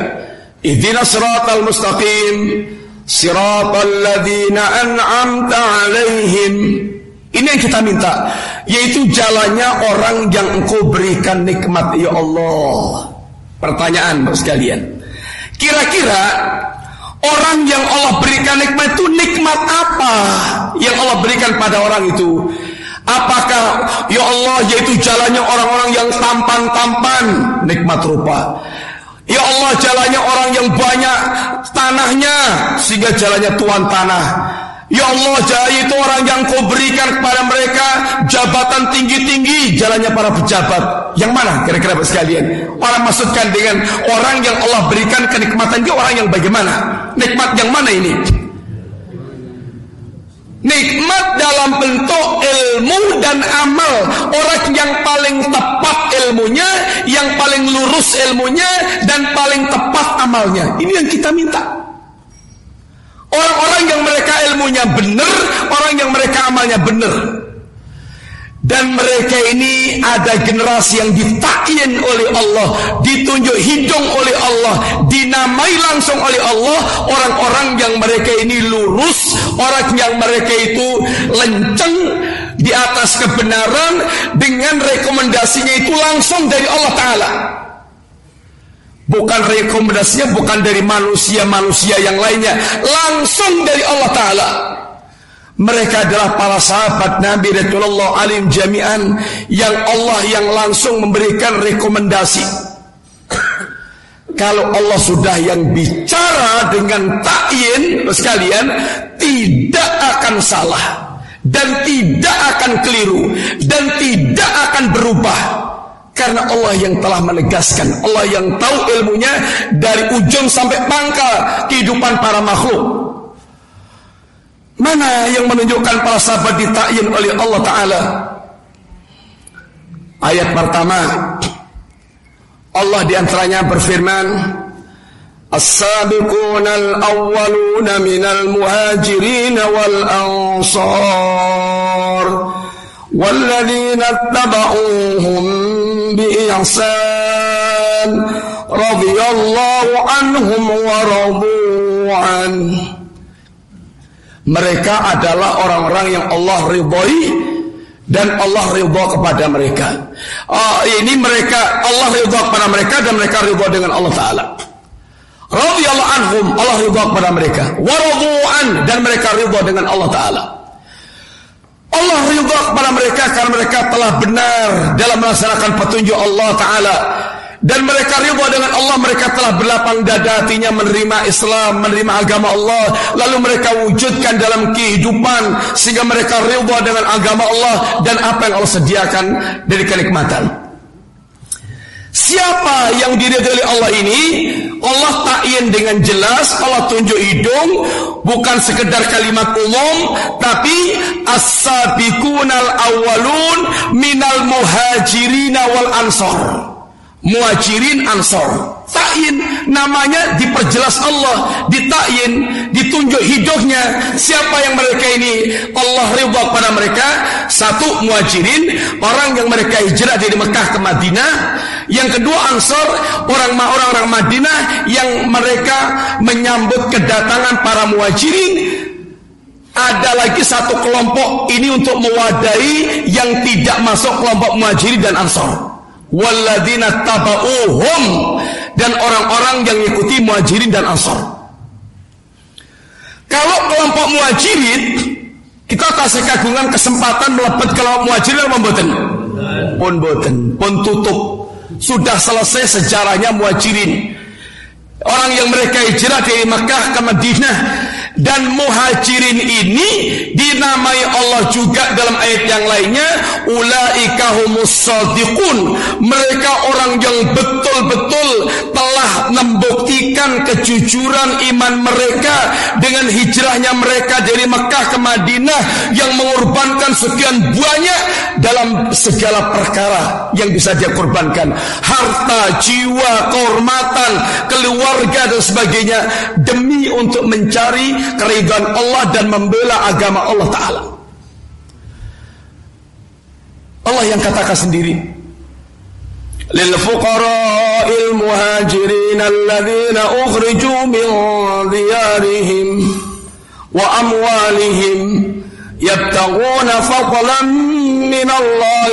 Ihdinas siratal mustaqim, siratal ladzina an'amta alaihim ini yang kita minta, yaitu jalannya orang yang engkau berikan nikmat ya Allah. Pertanyaan sekalian. Kira-kira Orang yang Allah berikan nikmat itu nikmat apa yang Allah berikan pada orang itu? Apakah ya Allah yaitu jalannya orang-orang yang tampan-tampan nikmat rupa. Ya Allah jalannya orang yang banyak tanahnya sehingga jalannya tuan tanah. Ya Allah jaya itu orang yang kau berikan kepada mereka jabatan tinggi-tinggi jalannya para pejabat. Yang mana kira-kira sekalian? Orang maksudkan dengan orang yang Allah berikan kenikmatan dia orang yang bagaimana? Nikmat yang mana ini? Nikmat dalam bentuk ilmu dan amal. Orang yang paling tepat ilmunya Yang paling lurus ilmunya Dan paling tepat amalnya. Ini yang kita minta. Orang-orang yang mereka ilmunya benar, orang yang mereka amalnya benar. Dan mereka ini ada generasi yang ditakyin oleh Allah, ditunjuk hidung oleh Allah, dinamai langsung oleh Allah, orang-orang yang mereka ini lurus, orang yang mereka itu lenceng di atas kebenaran dengan rekomendasinya itu langsung dari Allah Ta'ala. Bukan rekomendasinya bukan dari manusia-manusia yang lainnya, langsung dari Allah Taala. Mereka adalah para sahabat Nabi Rasulullah alim jami'an yang Allah yang langsung memberikan rekomendasi. Kalau Allah sudah yang bicara dengan ta'yin sekalian tidak akan salah dan tidak akan keliru dan tidak akan berubah karena Allah yang telah menegaskan, Allah yang tahu ilmunya dari ujung sampai pangkal kehidupan para makhluk. Mana yang menunjukkan para sahabat ditakyin oleh Allah Ta'ala? Ayat pertama, Allah diantaranya berfirman, السابقون الأولون من المهاجرين والأنصار والذين اتبعوهم بإحسان رضي الله عنهم ورضوا عنه mereka adalah orang-orang yang Allah ridhoi dan Allah ridha kepada mereka. Oh, ini mereka Allah ridha kepada mereka dan mereka ridha dengan Allah taala. Radhiyallahu anhum, Allah ridha kepada mereka. Waradu'an dan mereka ridha dengan Allah taala. Allah ridha kepada mereka karena mereka telah benar dalam melaksanakan petunjuk Allah Ta'ala dan mereka ridha dengan Allah mereka telah berlapang dada hatinya menerima Islam menerima agama Allah lalu mereka wujudkan dalam kehidupan sehingga mereka ridha dengan agama Allah dan apa yang Allah sediakan dari kenikmatan Siapa yang diridhoi oleh Allah ini? Allah takyin dengan jelas, Allah tunjuk hidung, bukan sekedar kalimat umum, tapi as-sabiqunal awwalun minal muhajirin wal ansor. Muhajirin ansor. Ta'in namanya diperjelas Allah, ditakyin, ditunjuk hidupnya. Siapa yang mereka ini? Allah ridha pada mereka. Satu muhajirin, orang yang mereka hijrah dari Mekah ke Madinah. Yang kedua ansor, orang-orang Madinah yang mereka menyambut kedatangan para muhajirin ada lagi satu kelompok ini untuk mewadahi yang tidak masuk kelompok muhajirin dan ansor. Walladina taba'uhum dan orang-orang yang mengikuti muhajirin dan ansor. Kalau kelompok muhajirin kita kasih kagungan kesempatan melebat kelompok muhajirin apa mboten? Pun boten, pun tutup. Sudah selesai sejarahnya muhajirin. Orang yang mereka hijrah dari Mekah ke Madinah dan muhajirin ini dinamai Allah juga dalam ayat yang lainnya ulaika humus sadiqun. Mereka orang yang betul-betul telah membuktikan kejujuran iman mereka dengan hijrahnya mereka dari Mekah ke Madinah yang mengorbankan sekian banyak dalam segala perkara yang bisa dia korbankan. Harta, jiwa, kehormatan, keluarga dan sebagainya demi untuk mencari keridhaan Allah dan membela agama Allah Ta'ala. Allah yang katakan sendiri. للفقراء المهاجرين الذين أخرجوا من ديارهم وأموالهم يبتغون فضلا من الله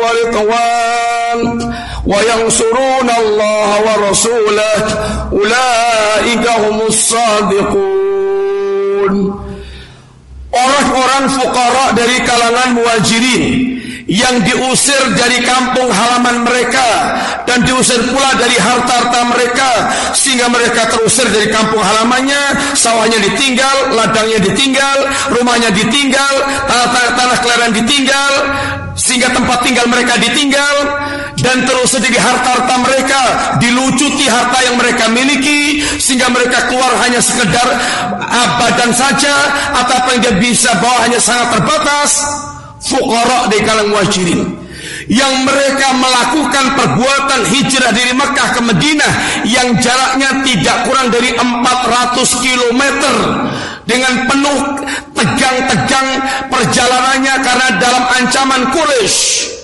ورضوان وينصرون الله ورسوله أولئك هم الصادقون Orang-orang fukara dari kalangan muajirin yang diusir dari kampung halaman mereka dan diusir pula dari harta-harta mereka sehingga mereka terusir dari kampung halamannya sawahnya ditinggal ladangnya ditinggal rumahnya ditinggal tanah-tanah kelahiran ditinggal sehingga tempat tinggal mereka ditinggal dan terus dari harta-harta mereka dilucuti harta yang mereka miliki sehingga mereka keluar hanya sekedar badan saja atau apa yang dia bisa bawa hanya sangat terbatas. Fuqara di kalangan muhajirin. Yang mereka melakukan perbuatan hijrah dari Mekah ke Madinah yang jaraknya tidak kurang dari 400 km dengan penuh tegang-tegang perjalanannya karena dalam ancaman Quraisy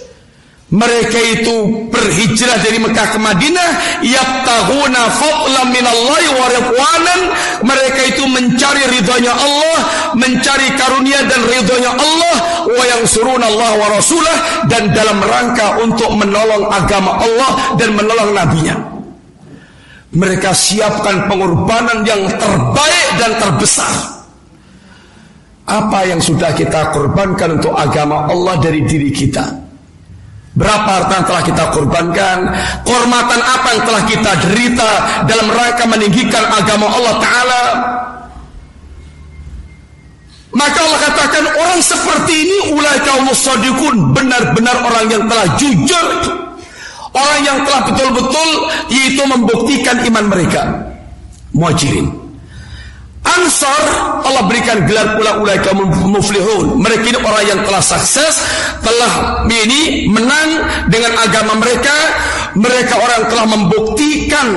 mereka itu berhijrah dari Mekah ke Madinah. Yabtaghuna fadlan minallahi wa ridwanan. Mereka itu mencari ridhonya Allah mencari karunia dan ridhonya Allah. Wa yansuruna Allah wa rasulah. Dan dalam rangka untuk menolong agama Allah dan menolong nabinya. Mereka siapkan pengorbanan yang terbaik dan terbesar. Apa yang sudah kita korbankan untuk agama Allah dari diri kita Berapa harta yang telah kita korbankan? Kehormatan apa yang telah kita derita Dalam rangka meninggikan agama Allah Ta'ala? Maka Allah katakan Orang seperti ini Ulai kaum musadikun Benar-benar orang yang telah jujur. Orang yang telah betul-betul Yaitu membuktikan iman mereka. Muajirin Ansar Allah berikan gelar pula ulaika muflihun. Mereka ini orang yang telah sukses, telah ini menang dengan agama mereka. Mereka orang telah membuktikan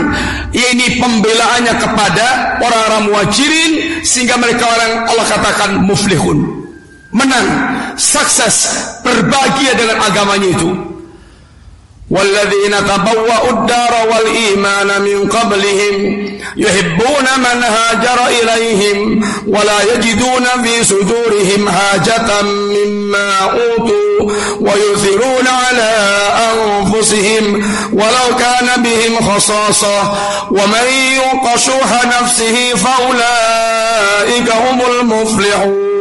ini pembelaannya kepada orang-orang muhajirin sehingga mereka orang Allah katakan muflihun. Menang, sukses, berbahagia dengan agamanya itu. والذين تبوأوا الدار والإيمان من قبلهم يحبون من هاجر إليهم ولا يجدون في صدورهم حاجة مما أوتوا ويؤثرون على أنفسهم ولو كان بهم خصاصة ومن يوق شوح نفسه فأولئك هم المفلحون.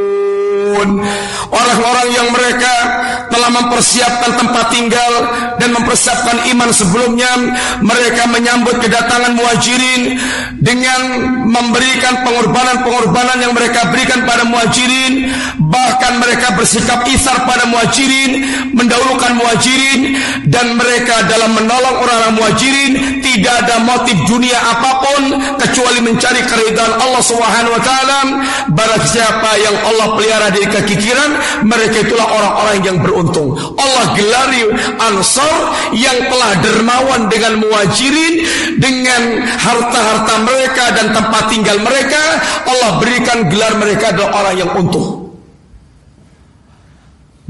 Orang-orang yang mereka telah mempersiapkan tempat tinggal dan mempersiapkan iman sebelumnya mereka menyambut kedatangan muhajirin dengan memberikan pengorbanan-pengorbanan yang mereka berikan pada muhajirin. Bahkan mereka bersikap isar pada muhajirin mendahulukan muhajirin dan mereka dalam menolong orang-orang muhajirin tidak ada motif dunia apa pun kecuali mencari keridhaan Allah Subhanahu wa taala. Barang siapa yang Allah pelihara dari kekikiran mereka itulah orang-orang yang beruntung beruntung. Allah gelari Ansar yang telah dermawan dengan muajirin dengan harta-harta mereka dan tempat tinggal mereka. Allah berikan gelar mereka adalah orang yang untung.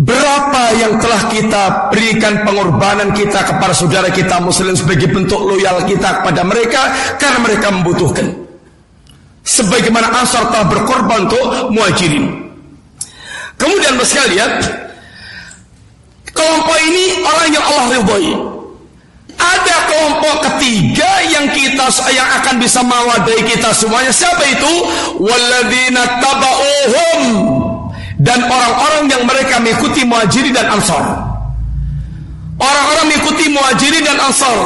Berapa yang telah kita berikan pengorbanan kita kepada saudara kita muslim sebagai bentuk loyal kita kepada mereka karena mereka membutuhkan. Sebagaimana Ansar telah berkorban untuk muajirin. Kemudian bersekalian, Kelompok ini orang yang Allah ridhoi. Ada kelompok ketiga yang kita yang akan bisa mewadai kita semuanya. Siapa itu? Walladzina taba'uhum dan orang-orang yang mereka mengikuti muhajiri dan ansar. Orang-orang mengikuti muhajiri dan ansar.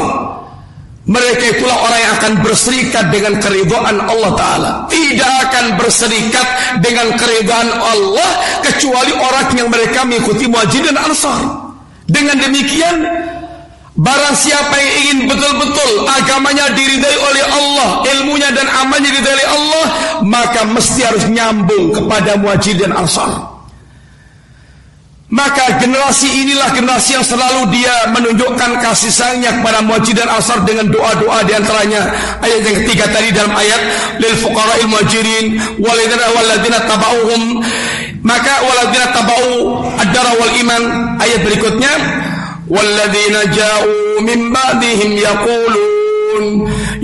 Mereka itulah orang yang akan berserikat dengan keridhaan Allah Ta'ala Tidak akan berserikat dengan keridhaan Allah Kecuali orang yang mereka mengikuti muhajir dan ansar Dengan demikian Barang siapa yang ingin betul-betul agamanya diridai oleh Allah Ilmunya dan amalnya diridai oleh Allah Maka mesti harus nyambung kepada muhajir dan ansar. Maka generasi inilah generasi yang selalu dia menunjukkan kasih sayangnya kepada muhajir dan ansar dengan doa-doa di antaranya. Ayat yang ketiga tadi dalam ayat lil fuqara'il muhajirin waladzina waladzina tabauhum maka waladzina tabau ad-dara wal iman ayat berikutnya waladzina ja'u min ba'dihim yaqulun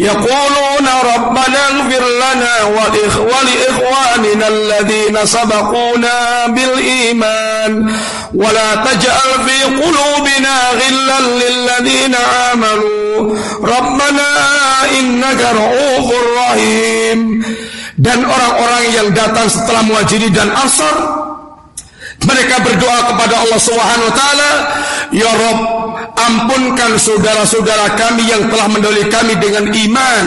yaquluna rabbana ighfir lana wa ikhwanina alladhina sabaquna bil iman wa la taj'al fi qulubina ghillan lil ladzina amanu rabbana innaka ra'ufur rahim dan orang-orang yang datang setelah muhajiri dan ansar mereka berdoa kepada Allah Subhanahu wa taala, "Ya Rob, ampunkan saudara-saudara kami yang telah mendolimi kami dengan iman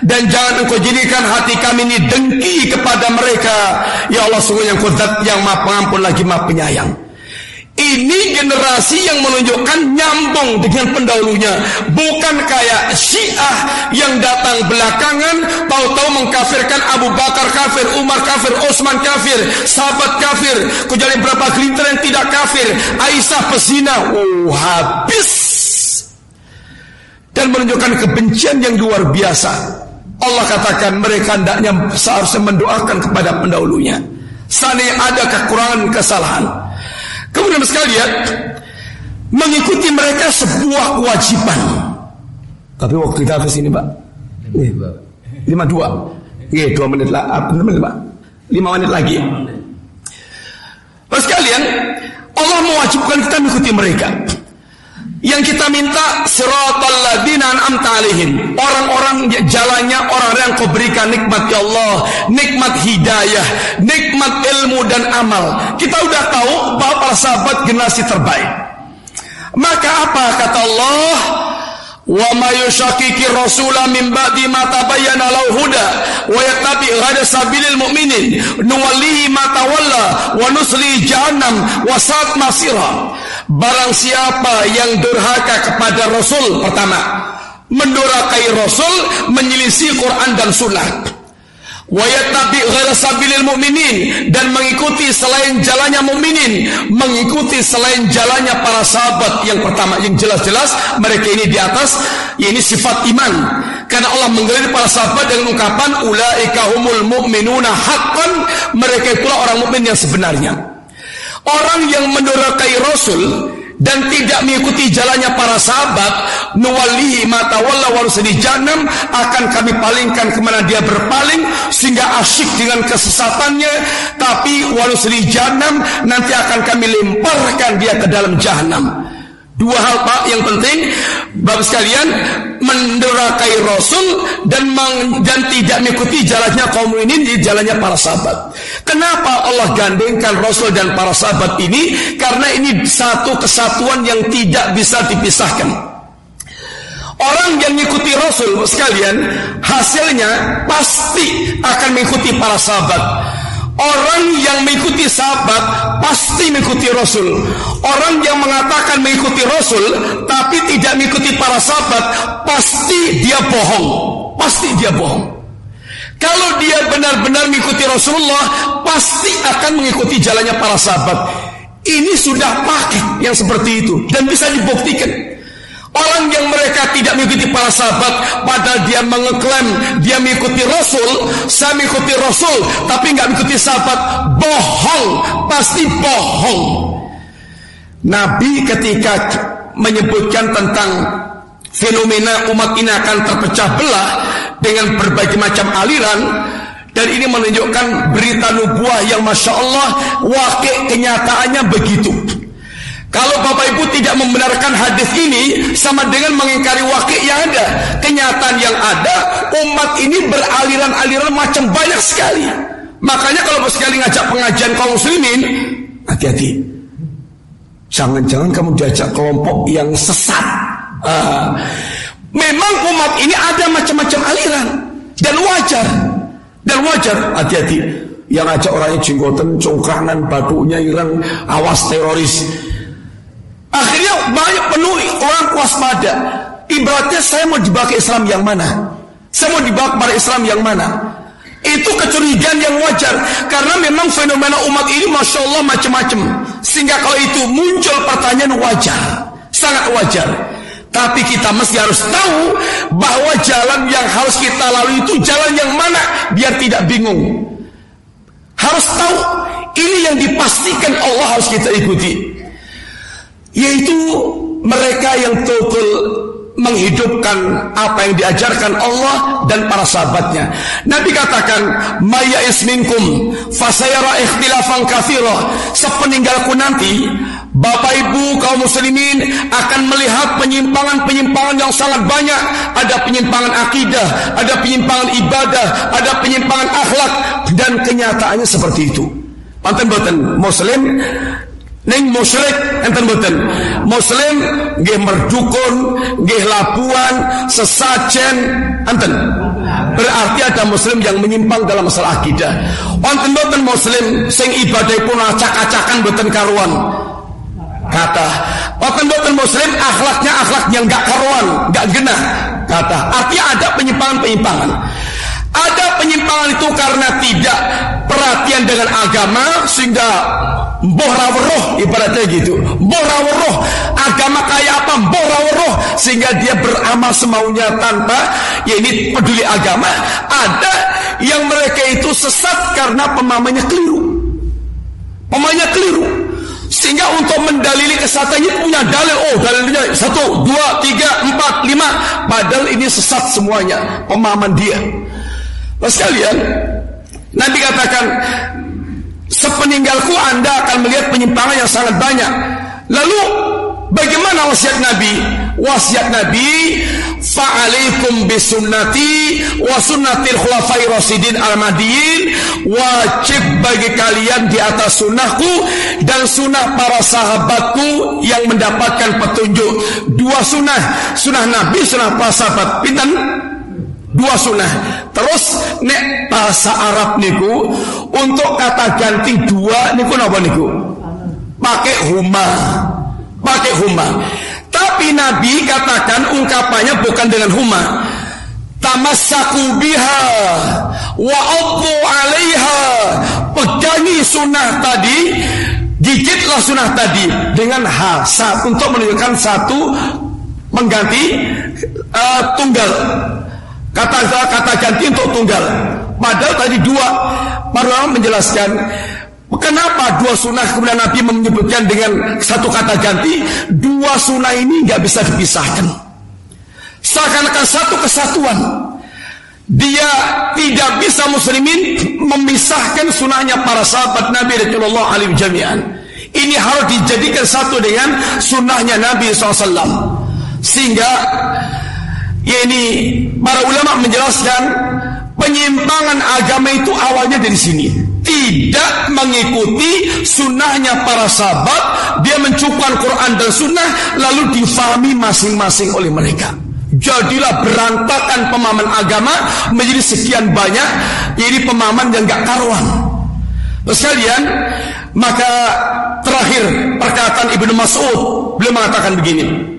dan jangan Engkau jadikan hati kami ini dengki kepada mereka. Ya Allah, sungguh yang kuat yang Maha Pengampun lagi Maha Penyayang." Ini generasi yang menunjukkan nyambung dengan pendahulunya. Bukan kayak Syiah yang datang belakangan, tahu-tahu mengkafirkan Abu Bakar kafir, Umar kafir, Utsman kafir, sahabat kafir, kecuali berapa gelintir yang tidak kafir, Aisyah pesina, oh habis. Dan menunjukkan kebencian yang luar biasa. Allah katakan mereka hendaknya seharusnya mendoakan kepada pendahulunya. Sani ada kekurangan kesalahan Kemudian sekalian, mengikuti mereka sebuah kewajiban. Tapi waktu kita habis ini, Pak. Lima dua. Iya, dua menit lah. Apa menit, Pak? Lima menit lagi. Pak sekalian, Allah mewajibkan kita mengikuti mereka. Yang kita minta siratal ladzina an'amta alaihim. Orang-orang jalannya orang yang kau berikan nikmat ya Allah, nikmat hidayah, nikmat ilmu dan amal. Kita udah tahu bahwa para sahabat generasi terbaik. Maka apa kata Allah? Wa may yushaqiqir rasula min ba'di ma tabayyana lahu huda wa yattabi ghayra sabilil mu'minin nuwallihi ma tawalla wa nusli jahannam wa sa'at masira. Barang siapa yang durhaka kepada Rasul pertama mendurakai Rasul menyelisih Quran dan Sunnah Wayatabi sabilil mu'minin dan mengikuti selain jalannya mukminin, mengikuti selain jalannya para sahabat yang pertama yang jelas-jelas mereka ini di atas ini sifat iman. Karena Allah menggelar para sahabat dengan ungkapan ulaika humul mu'minuna haqqan, mereka itulah orang mukmin yang sebenarnya. Orang yang mendurakai Rasul dan tidak mengikuti jalannya para sahabat nuwalihi mata walla warusadi jannam akan kami palingkan ke mana dia berpaling sehingga asyik dengan kesesatannya. Tapi warusadi jannam nanti akan kami lemparkan dia ke dalam jahanam Dua hal Pak yang penting Bapak sekalian menderakai Rasul dan meng, dan tidak mengikuti jalannya kaum ini di jalannya para sahabat. Kenapa Allah gandengkan Rasul dan para sahabat ini? Karena ini satu kesatuan yang tidak bisa dipisahkan. Orang yang mengikuti Rasul sekalian hasilnya pasti akan mengikuti para sahabat. Orang yang mengikuti sahabat pasti mengikuti Rasul. Orang yang mengatakan mengikuti Rasul tapi tidak mengikuti para sahabat pasti dia bohong. Pasti dia bohong. Kalau dia benar-benar mengikuti Rasulullah pasti akan mengikuti jalannya para sahabat. Ini sudah paket yang seperti itu dan bisa dibuktikan. Orang yang mereka tidak mengikuti para sahabat Padahal dia mengeklaim Dia mengikuti Rasul Saya mengikuti Rasul Tapi nggak mengikuti sahabat Bohong Pasti bohong Nabi ketika menyebutkan tentang Fenomena umat ini akan terpecah belah Dengan berbagai macam aliran dan ini menunjukkan berita nubuah yang Masya Allah Wakil kenyataannya begitu kalau Bapak Ibu tidak membenarkan hadis ini sama dengan mengingkari wakil yang ada. Kenyataan yang ada, umat ini beraliran-aliran macam banyak sekali. Makanya kalau sekali ngajak pengajian kaum muslimin, hati-hati. Jangan-jangan kamu diajak kelompok yang sesat. Uh, memang umat ini ada macam-macam aliran dan wajar. Dan wajar, hati-hati. Yang ngajak orangnya jenggotan, congkrangan, batunya irang, awas teroris. Akhirnya banyak penuh orang waspada. Ibaratnya saya mau dibawa ke Islam yang mana? Saya mau dibawa kepada Islam yang mana? Itu kecurigaan yang wajar karena memang fenomena umat ini masya Allah macam-macam. Sehingga kalau itu muncul pertanyaan wajar, sangat wajar. Tapi kita mesti harus tahu bahwa jalan yang harus kita lalui itu jalan yang mana biar tidak bingung. Harus tahu ini yang dipastikan Allah harus kita ikuti yaitu mereka yang total menghidupkan apa yang diajarkan Allah dan para sahabatnya. Nabi katakan, "Maya isminkum fasayara ikhtilafan katsira." Sepeninggalku nanti, Bapak Ibu kaum muslimin akan melihat penyimpangan-penyimpangan yang sangat banyak. Ada penyimpangan akidah, ada penyimpangan ibadah, ada penyimpangan akhlak dan kenyataannya seperti itu. Panten boten muslim Ning musyrik enten boten. Muslim nggih merdukun, nggih labuan, sesajen enten. Berarti ada muslim yang menyimpang dalam masalah akidah. Wonten boten muslim sing ibadah pun acak-acakan boten karuan. Kata, wonten boten muslim akhlaknya akhlak yang gak karuan, gak genah. Kata, artinya ada penyimpangan-penyimpangan. Ada penyimpangan itu karena tidak perhatian dengan agama sehingga Mbah roh ibaratnya gitu. Mbah roh agama kayak apa? Mbah roh sehingga dia beramal semaunya tanpa ya ini peduli agama. Ada yang mereka itu sesat karena pemahamannya keliru. Pemahamannya keliru. Sehingga untuk mendalili kesatannya punya dalil. Oh dalilnya satu, dua, tiga, empat, lima. Padahal ini sesat semuanya. Pemahaman dia. Mas kalian, Nabi katakan sepeninggalku Anda akan melihat penyimpangan yang sangat banyak. Lalu bagaimana wasiat Nabi? Wasiat Nabi, fa'alaikum bisunnati wa sunnatil khulafai rasidin al-madiyin wajib bagi kalian di atas sunnahku dan sunnah para sahabatku yang mendapatkan petunjuk dua sunnah sunnah Nabi sunnah para sahabat pinten dua sunnah. Terus nek bahasa Arab niku untuk kata ganti dua niku napa niku? Pakai huma. Pakai huma. Tapi Nabi katakan ungkapannya bukan dengan huma. Tamassaku biha wa alaiha. Pegangi sunnah tadi gigitlah sunnah tadi dengan hasad untuk menunjukkan satu mengganti uh, tunggal Kata kata ganti untuk tunggal. Padahal tadi dua. Para menjelaskan Kenapa dua sunnah kemudian Nabi menyebutkan dengan satu kata ganti? Dua sunnah ini nggak bisa dipisahkan. Seakan-akan satu kesatuan. Dia tidak bisa muslimin memisahkan sunnahnya para sahabat Nabi Rasulullah alaihi jami'an. Ini harus dijadikan satu dengan sunnahnya Nabi SAW. Sehingga Ya ini para ulama menjelaskan penyimpangan agama itu awalnya dari sini. Tidak mengikuti sunnahnya para sahabat, dia mencukupkan Quran dan sunnah lalu difahami masing-masing oleh mereka. Jadilah berantakan pemahaman agama menjadi sekian banyak, jadi pemahaman yang gak karuan. Sekalian, maka terakhir perkataan Ibnu Mas'ud beliau mengatakan begini.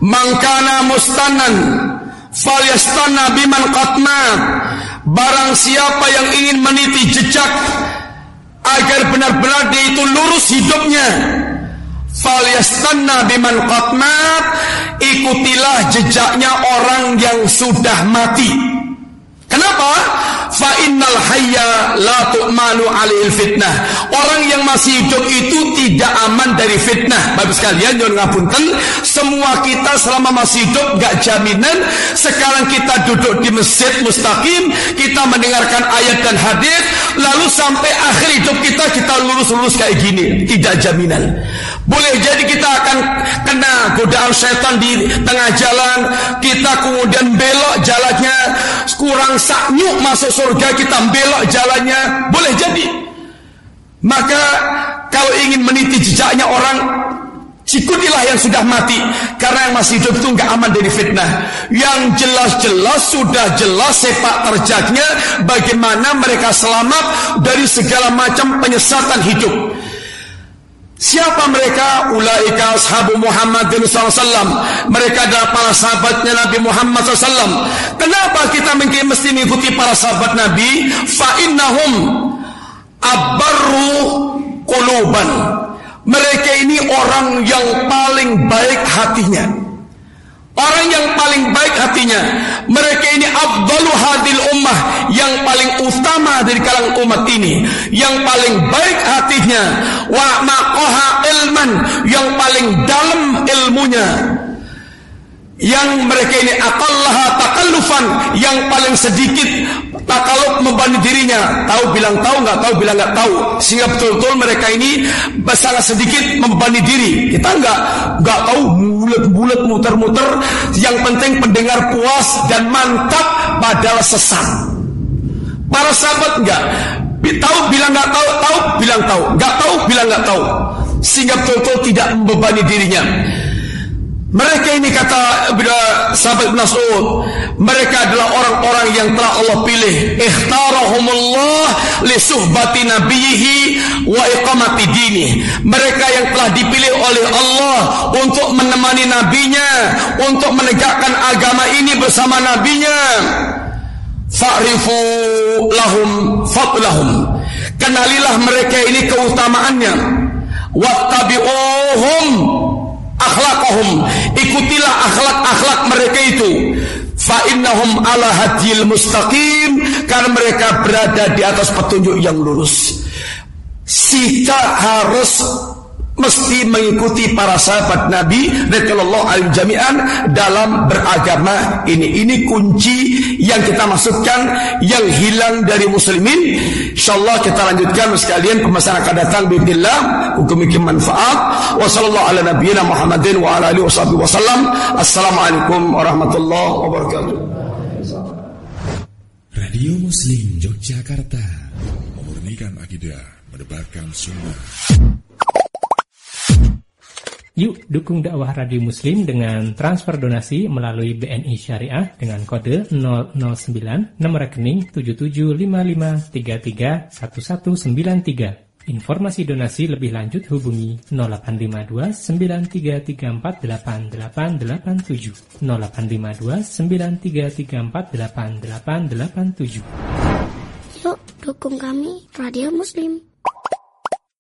Mangkana mustanan falyastana biman qatma Barang siapa yang ingin meniti jejak agar benar-benar dia itu lurus hidupnya falyastanna biman qatmat ikutilah jejaknya orang yang sudah mati. Kenapa fa innal hayya la tu'manu alil fitnah. Orang yang masih hidup itu tidak aman dari fitnah. Bagus sekalian jangan ngapunten, semua kita selama masih hidup gak jaminan sekarang kita duduk di masjid mustaqim, kita mendengarkan ayat dan hadis, lalu sampai akhir hidup kita kita lurus-lurus kayak gini, tidak jaminan. Boleh jadi kita akan kena godaan setan di tengah jalan, kita kemudian belok jalannya. Kurang saknyuk masuk surga kita belok jalannya, boleh jadi. Maka kalau ingin meniti jejaknya orang Sikutilah yang sudah mati. Karena yang masih hidup itu nggak aman dari fitnah. Yang jelas-jelas sudah jelas sepak terjagnya Bagaimana mereka selamat dari segala macam penyesatan hidup Siapa mereka? Ulaika ashabu Muhammad SAW. Mereka adalah para sahabatnya Nabi Muhammad SAW. Kenapa kita mesti mengikuti para sahabat Nabi? Fa'innahum abarru kuluban. Mereka ini orang yang paling baik hatinya. Orang yang paling baik hatinya. Mereka ini abdalu hadil ummah. Yang paling utama dari kalangan umat ini. Yang paling baik hatinya. Wa maqoha ilman. Yang paling dalam ilmunya. Yang mereka ini akallaha takallufan yang paling sedikit takaluf membani dirinya tahu bilang tahu nggak tahu bilang nggak tahu. Sehingga betul-betul mereka ini sangat sedikit membani diri. Kita nggak nggak tahu bulat-bulat muter-muter. Yang penting pendengar puas dan mantap padahal sesat. Para sahabat nggak? Tahu bilang nggak tahu tahu bilang tahu. Nggak tahu bilang nggak tahu. Sehingga betul-betul tidak membebani dirinya mereka ini kata sahabat Mas'ud, mereka adalah orang-orang yang telah Allah pilih. Ikhtarahumullah li suhbati nabiyhi wa iqamati dini. Mereka yang telah dipilih oleh Allah untuk menemani nabinya, untuk menegakkan agama ini bersama nabinya. Fa'rifu lahum. Kenalilah mereka ini keutamaannya. Wattabi'uhum akhlaqahum ikutilah akhlak-akhlak mereka itu. Fa innahum ala hadil mustaqim. Karena mereka berada di atas petunjuk yang lurus. Kita harus mesti mengikuti para sahabat Nabi radhiyallahu anhum jami'an dalam beragama ini. Ini kunci yang kita masukkan yang hilang dari muslimin. Insyaallah kita lanjutkan sekalian pembahasan akan datang bismillah hukum manfaat. Wa sallallahu ala Muhammadin wa ala alihi. Assalamualaikum warahmatullahi wabarakatuh. Radio Muslim Yogyakarta memurnikan akidah, mendebarkan sunnah. Yuk dukung dakwah Radio Muslim dengan transfer donasi melalui BNI Syariah dengan kode 009 nomor rekening 7755331193. Informasi donasi lebih lanjut hubungi 0852 93348887 0852 93348887 Yuk dukung kami Radio Muslim